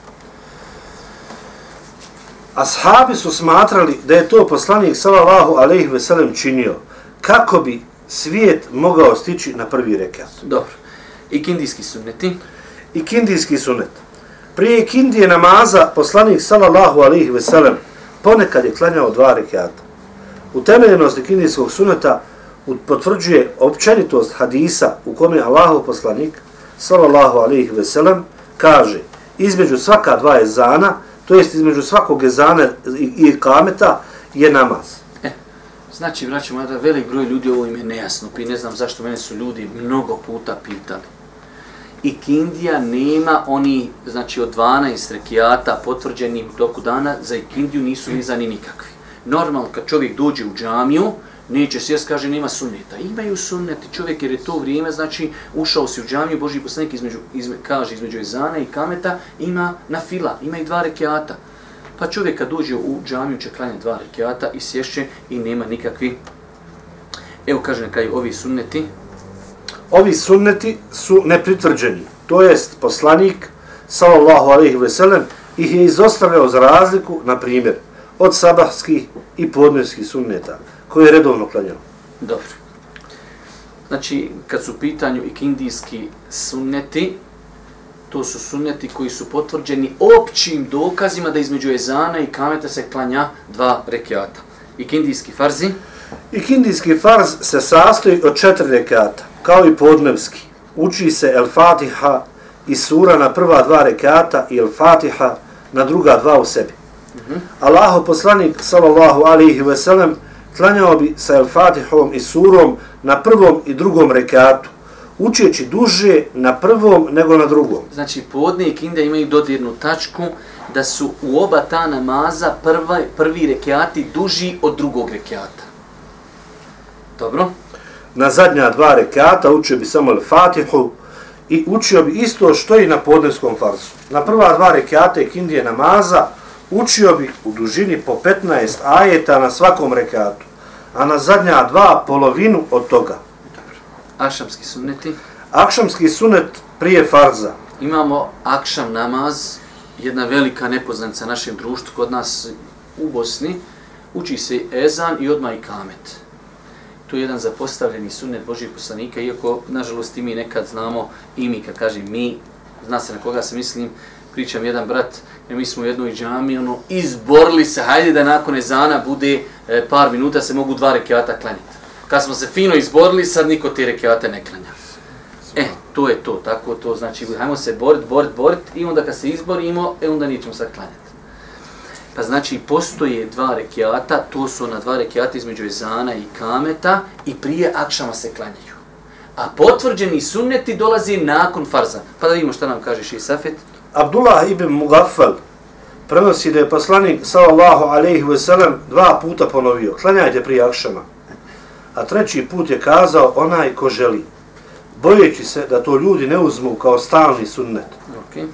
Ashabi su smatrali da je to poslanik sallallahu alejhi ve sellem činio kako bi svijet mogao stići na prvi rekat. Dobro. I kindijski sunneti. I kindijski sunet. Prije kindije namaza poslanik sallallahu alihi veselem ponekad je klanjao dva rekata. Utemeljenost kindijskog suneta potvrđuje općenitost hadisa u kome Allahov poslanik sallallahu alihi veselem kaže između svaka dva ezana, to jest između svakog ezana i, kameta je namaz. E, znači, vraćamo da velik broj ljudi ovo im je nejasno, pa i ne znam zašto mene su ljudi mnogo puta pitali. I Kindija nema oni, znači od 12 rekiata potvrđenim u toku dana, za Ikindiju nisu nizani nikakvi. Normalno, kad čovjek dođe u džamiju, neće sjest, kaže, nema sunneta. Imaju sunneti, čovjek jer je to vrijeme, znači, ušao si u džamiju, Boži poslanik između, izme, kaže, između Ezana i Kameta, ima na fila, ima i dva rekiata. Pa čovjek kad dođe u džamiju će klanjati dva rekiata i sješće i nema nikakvi... Evo kaže na kraju ovi sunneti. Ovi sunneti su nepritvrđeni. To jest poslanik, sallallahu alaihi ve sellem, ih je izostavljao za razliku, na primjer, od sabahskih i podnevskih sunneta, koje je redovno klanjao. Dobro. Znači, kad su u pitanju ikindijski sunneti, to su sunneti koji su potvrđeni općim dokazima da između ezana i kameta se klanja dva rekiata. Ikindijski farzi? Ikindijski farz se sastoji od četiri rekata, kao i podnevski. Uči se El Fatiha i sura na prva dva rekata i El Fatiha na druga dva u sebi. Mm -hmm. Allaho poslanik sallallahu alihi ve sellem klanjao bi sa El Fatihom i surom na prvom i drugom rekatu, učeći duže na prvom nego na drugom. Znači, podne i kinde imaju dodirnu tačku da su u oba ta namaza prva, prvi rekiati duži od drugog rekiata. Dobro? Na zadnja dva rekata učio bi samo El Fatihu i učio bi isto što i na podneskom farsu. Na prva dva rekata i kindije namaza učio bi u dužini po 15 ajeta na svakom rekatu, a na zadnja dva polovinu od toga. Akšamski sunneti. Akšamski sunnet prije farza. Imamo akšam namaz, jedna velika nepoznanica našem društvu kod nas u Bosni. Uči se ezan i odmah i kamet. To je jedan zapostavljeni sunnet Božijeg poslanika, iako, nažalost, i mi nekad znamo, i mi, kad kažem mi, zna se na koga se mislim, pričam jedan brat, jer mi smo u jednoj džami, ono, izborili se, hajde da nakon ezana bude e, par minuta, se mogu dva rekiata klanjati. Kad smo se fino izborili, sad niko te rekiate ne klanja. E, to je to, tako to, znači, hajmo se borit, borit, borit, i onda kad se izborimo, e, onda nećemo sad klanjati. Pa znači, postoje dva rekiata, to su na dva rekiata između ezana i kameta, i prije akšama se klanjaju. A potvrđeni sunneti dolazi nakon farza. Pa da vidimo šta nam kaže Ši Safet. Abdullah ibn Mugaffal prenosi da je poslanik sallallahu alaihi ve sellem dva puta ponovio, klanjajte prije akšama. A treći put je kazao onaj ko želi, bojeći se da to ljudi ne uzmu kao stalni sunnet. Okay.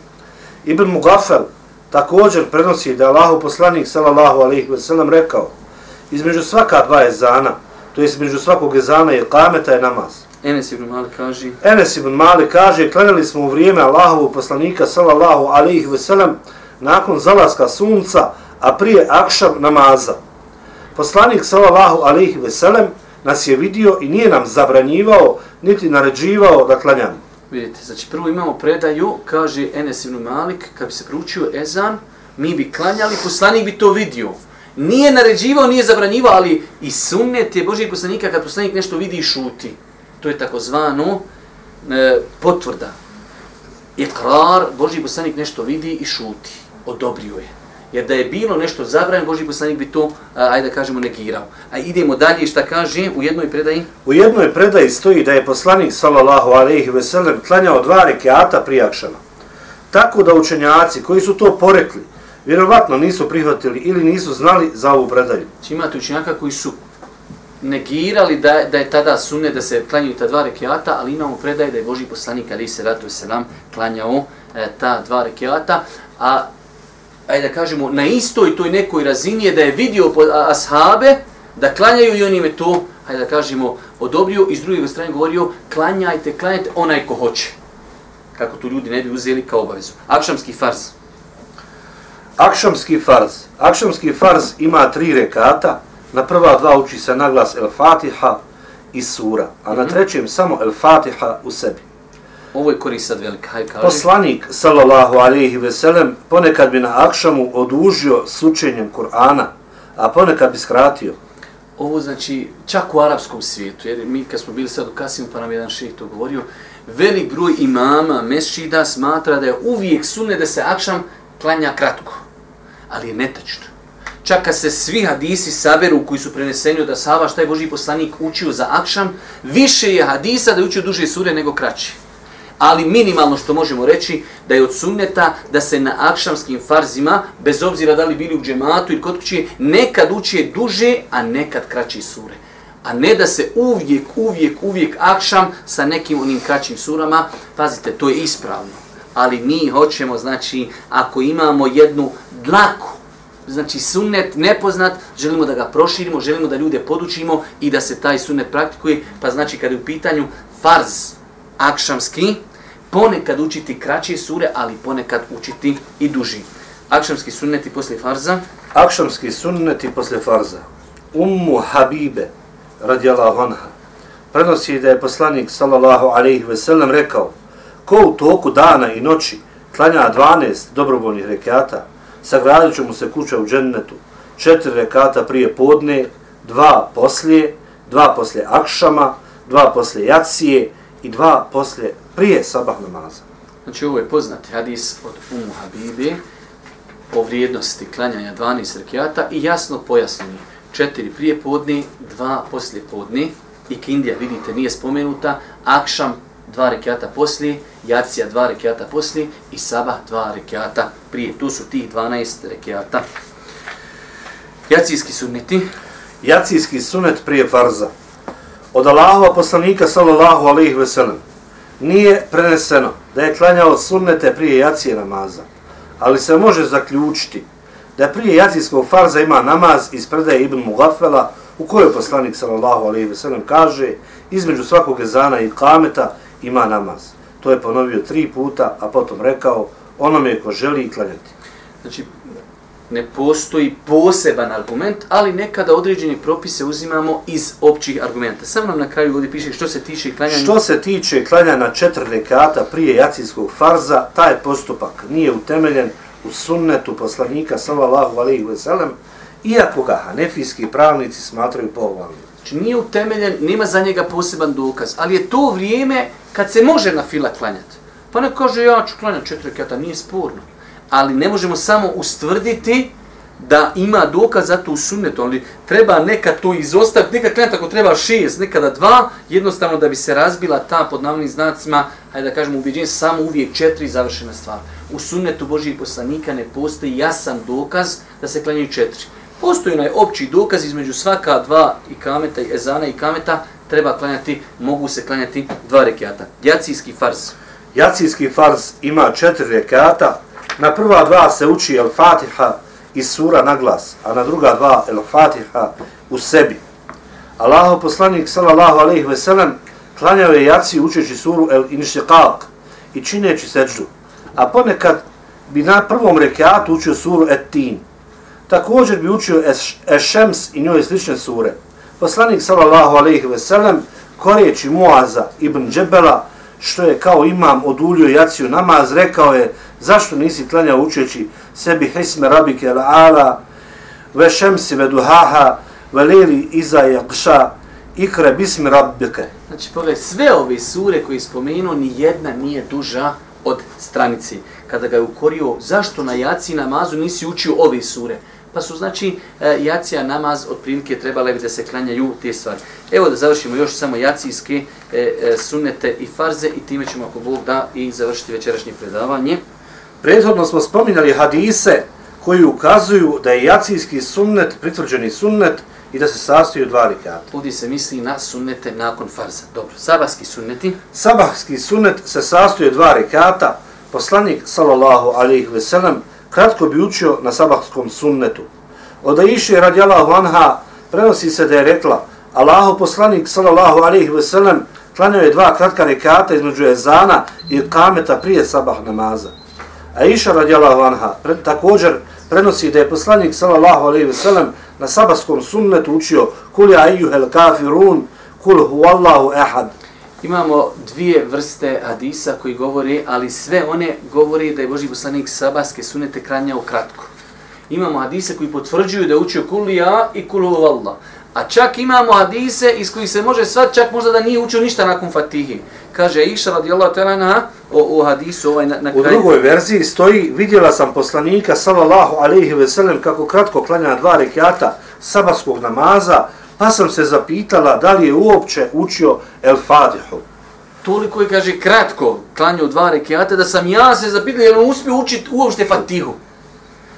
Ibn Mugaffal također prenosi da je Allahu poslanik sallallahu alaihi ve sellem rekao, između svaka dva ezana, to je između svakog ezana i kameta je namaz. Enes ibn Malik kaže... Enes ibn Malik kaže, klanjali smo u vrijeme Allahovog poslanika, sallallahu alaihi ve sellem, nakon zalaska sunca, a prije akšam namaza. Poslanik, sallallahu alaihi ve sellem, nas je vidio i nije nam zabranjivao, niti naređivao da klanjamo. Vidite, znači prvo imamo predaju, kaže Enes ibn Malik, kad bi se pručio ezan, mi bi klanjali, poslanik bi to vidio. Nije naređivao, nije zabranjivao, ali i sunnet je Božijeg poslanika kad poslanik nešto vidi i šuti. To je takozvano e, potvrda. Ikrar, Boži poslanik nešto vidi i šuti. Odobrio je. Jer da je bilo nešto zabranjeno, Boži poslanik bi to, a, ajde da kažemo, negirao. A idemo dalje, šta kaže u jednoj predaji? U jednoj predaji stoji da je poslanik, sallallahu alaihi ve sellem, klanjao dva rekiata prijakšana. Tako da učenjaci koji su to porekli, vjerovatno nisu prihvatili ili nisu znali za ovu predaju. Či imate učenjaka koji su negirali da, da je tada sunne da se klanjaju ta dva rekiata, ali imamo predaj da je Boži poslanik Ali se ratu selam klanjao e, ta dva rekiata, a ajde da kažemo na istoj toj nekoj razini je da je vidio ashabe da klanjaju i on im je to, ajde da kažemo, odobrio i s druge strane govorio klanjajte, klanjajte onaj ko hoće. Kako tu ljudi ne bi uzeli kao obavezu. Akšamski farz. Akšamski farz. Akšamski farz ima tri rekata, Na prva dva uči se naglas El Fatiha i sura, a na mhm. trećem samo El Fatiha u sebi. Ovo je korist sad velika, haj kaži. Poslanik, sallallahu alaihi ve sellem, ponekad bi na akšamu odužio s učenjem Kur'ana, a ponekad bi skratio. Ovo znači čak u arapskom svijetu, jer mi kad smo bili sad u Kasimu, pa nam jedan šeheh to govorio, velik broj imama, mesčida smatra da je uvijek sunne da se akšam klanja kratko. Ali je netačno. Čak kad se svi hadisi saberu koji su preneseni od Asava, šta je Boži poslanik učio za akšam, više je hadisa da je učio duže sure nego kraći. Ali minimalno što možemo reći da je od sunneta da se na akšamskim farzima, bez obzira da li bili u džematu ili kod kuće, nekad uči duže, a nekad kraći sure. A ne da se uvijek, uvijek, uvijek akšam sa nekim onim kraćim surama. Pazite, to je ispravno. Ali mi hoćemo, znači, ako imamo jednu dlaku, znači sunnet nepoznat, želimo da ga proširimo, želimo da ljude podučimo i da se taj sunnet praktikuje. Pa znači, kada je u pitanju farz akšamski, ponekad učiti kraće sure, ali ponekad učiti i duži. Akšamski sunneti poslije farza. Akšamski sunneti posle farza. Ummu Habibe, radijallahu anha, prenosi da je poslanik, sallallahu alaihi ve sellem, rekao, ko u toku dana i noći klanja 12 dobrovoljnih rekata, sagradit će mu se kuća u džennetu, četiri rekata prije podne, dva poslije, dva poslije akšama, dva poslije jacije i dva poslije prije sabah namaza. Znači ovo je poznati hadis od Umu Habibe o vrijednosti klanjanja 12 rekiata i jasno pojasnjeni. Četiri prije podne, dva poslije podne. I Kindija, vidite, nije spomenuta. Akšam, dva rekiata poslije. Jacija, dva rekiata poslije. I Sabah, dva rekiata prije. Tu su tih 12 rekiata. Jacijski sunneti. Jacijski sunnet prije farza. Od Allahova poslanika, sallallahu alaihi ve sellem, nije preneseno da je klanjao sunnete prije jacije namaza, ali se može zaključiti da prije jacijskog farza ima namaz iz predaje Ibn Mugafela u kojoj poslanik sallallahu alejhi ve sellem kaže između svakog ezana i kameta ima namaz. To je ponovio tri puta, a potom rekao onome ko želi klanjati. Znači, ne postoji poseban argument, ali nekada određeni propise uzimamo iz općih argumenta. Samo nam na kraju ovdje piše što se tiče klanjanja... Što se tiče klanjanja četiri rekata prije jacijskog farza, taj postupak nije utemeljen u sunnetu poslanika sallallahu alejhi ve sellem, iako ga hanefijski pravnici smatraju pohvalnim. Znači nije utemeljen, nema za njega poseban dokaz, ali je to vrijeme kad se može na fila klanjati. Pa ne kaže ja ću klanjati četiri rekata, nije sporno ali ne možemo samo ustvrditi da ima dokaz za to u sunnetu, ali treba neka to izostaviti, neka klanjati ako treba šest, nekada dva, jednostavno da bi se razbila ta pod navnim znacima, hajde da kažemo ubiđenje, samo uvijek četiri završena stvar. U sunnetu Božih poslanika ne postoji jasan dokaz da se klanjaju četiri. Postoji onaj opći dokaz između svaka dva i kameta, i ezana i kameta, treba klanjati, mogu se klanjati dva rekiata. Jacijski farz. Jacijski farz ima četiri rekata, Na prva dva se uči El Fatiha i sura na glas, a na druga dva El Fatiha u sebi. Allaho poslanik sallallahu alejhi ve sellem klanjao je jaci učeći suru El Inshiqaq i čineći sećdu. A ponekad bi na prvom rekatu učio suru Et-Tin. Također bi učio Ešems i njoj slične sure. Poslanik sallallahu alejhi ve sellem koreći Muaza ibn Džebela, što je kao imam odulio jaciju namaz, rekao je Zašto nisi klanjao učeći sebi hisme rabike la'ala ve šemsi ve duhaha, ve leli iza jakša, ikre bismi rabbike. Znači, pogledaj, sve ove sure koje je spomenuo, ni jedna nije duža od stranici. Kada ga je ukorio, zašto na jaci namazu nisi učio ove sure? Pa su, znači, e, jacija namaz od prilike trebale bi da se klanjaju te stvari. Evo da završimo još samo jacijske e, e, sunnete i farze i time ćemo, ako Bog da, i završiti večerašnje predavanje. Prethodno smo spominjali hadise koji ukazuju da je jacijski sunnet pritvrđeni sunnet i da se sastoji od dva rikata. Ovdje se misli na sunnete nakon farza. Dobro, sabahski sunneti. Sabahski sunnet se sastoji od dva rikata. Poslanik, sallallahu alaihi ve sellem, kratko bi učio na sabahskom sunnetu. Od Aisha radijallahu anha prenosi se da je rekla Allahu poslanik, sallallahu alaihi ve sellem, klanio je dva kratka rekata između ezana i kameta prije sabah namaza. Aisha radijallahu anha pre, također prenosi da je poslanik sallallahu alejhi ve sellem na sabahskom sunnetu učio kul ja ayyuhal kafirun kul huwallahu ehad. Imamo dvije vrste hadisa koji govore, ali sve one govore da je Boži poslanik sabahske sunnete kranjao kratko. Imamo hadise koji potvrđuju da je učio kul ja i kul huwallahu. A čak imamo hadise iz kojih se može svat, čak možda da nije učio ništa nakon Fatihi. Kaže Iša radijallahu ta'ala o, o hadisu ovaj na, na kraju. U drugoj verziji stoji, vidjela sam poslanika sallallahu alejhi ve sellem kako kratko klanja dva rekata sabahskog namaza, pa sam se zapitala da li je uopće učio El Fatihu. Toliko je, kaže, kratko klanjao dva rekiata, da sam ja se zapitala je on uspio učiti uopšte Fatihu.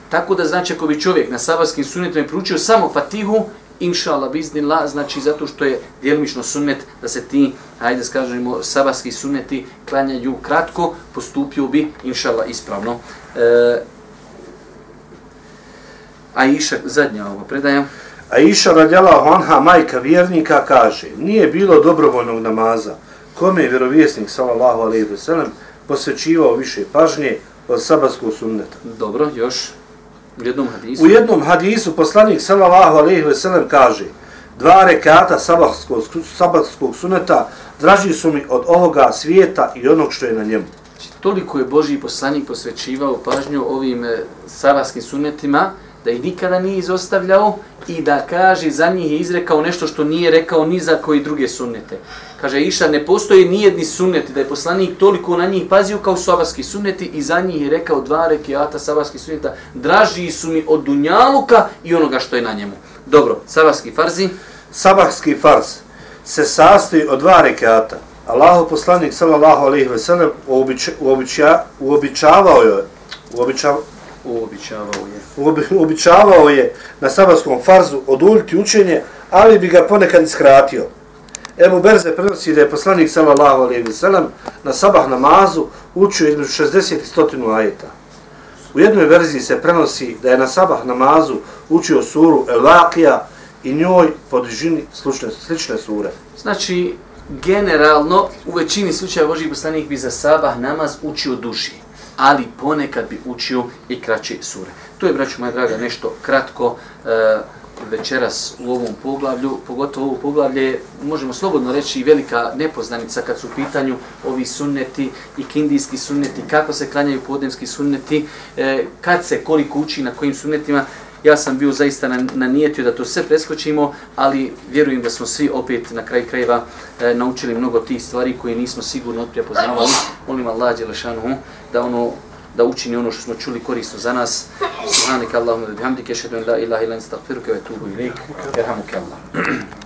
Tako da znači ako bi čovjek na sabarskim sunnetima proučio samo Fatihu inšala biznila, znači zato što je djelimično sunnet da se ti, hajde skažemo, sabahski sunneti klanjaju kratko, postupio bi inšala ispravno. E, a iša, zadnja ova predaja. A iša radjala Honha, majka vjernika, kaže, nije bilo dobrovoljnog namaza, kome je vjerovjesnik, sallallahu alaihi wa sallam, posvećivao više pažnje od sabatskog sunneta. Dobro, još u jednom hadisu. U jednom hadisu poslanik sallallahu alejhi ve sellem kaže: Dva rekata sabatskog sabatskog suneta draži su mi od ovoga svijeta i onog što je na njemu. Znači, toliko je Božji poslanik posvećivao pažnju ovim e, sabatskim sunnetima, da ih nikada nije izostavljao i da kaže za njih je izrekao nešto što nije rekao ni za koji druge sunnete. Kaže Iša, ne postoji nijedni sunneti da je poslanik toliko na njih pazio kao sabarski sunneti i za njih je rekao dva rekiata sabarski sunneta, draži su mi od dunjaluka i onoga što je na njemu. Dobro, sabarski farzi. Sabarski farz se sastoji od dva rekiata. Allahu poslanik sallallahu alejhi ve sellem uobičavao uobičavao je uobičavao uobičavao je. Uobi, uobičavao je na sabarskom farzu oduljiti učenje, ali bi ga ponekad iskratio. Ebu Berze prenosi da je poslanik sallallahu alejhi ve sellem na sabah namazu učio između 60 i 100 ajeta. U jednoj verziji se prenosi da je na sabah namazu učio suru El-Waqija i njoj po dužini slične, slične sure. Znači, generalno, u većini slučaja Boži poslanik bi za sabah namaz učio duži ali ponekad bi učio i kraće sure. To je, braću moja draga, nešto kratko e, večeras u ovom poglavlju, pogotovo ovo poglavlje, možemo slobodno reći velika nepoznanica kad su u pitanju ovi sunneti i kindijski sunneti, kako se klanjaju podnevski sunneti, e, kad se, koliko uči na kojim sunnetima, ja sam bio zaista na, na nijetio da to sve preskočimo, ali vjerujem da smo svi opet na kraj krajeva e, naučili mnogo tih stvari koje nismo sigurno otprije poznavali. Molim Allah Đelešanu eh, da ono da učini ono što smo čuli korisno za nas. Subhanak Allahumma wa bihamdika ashhadu an la ilaha illa anta astaghfiruka wa atubu ilaik. Erhamuk Allah.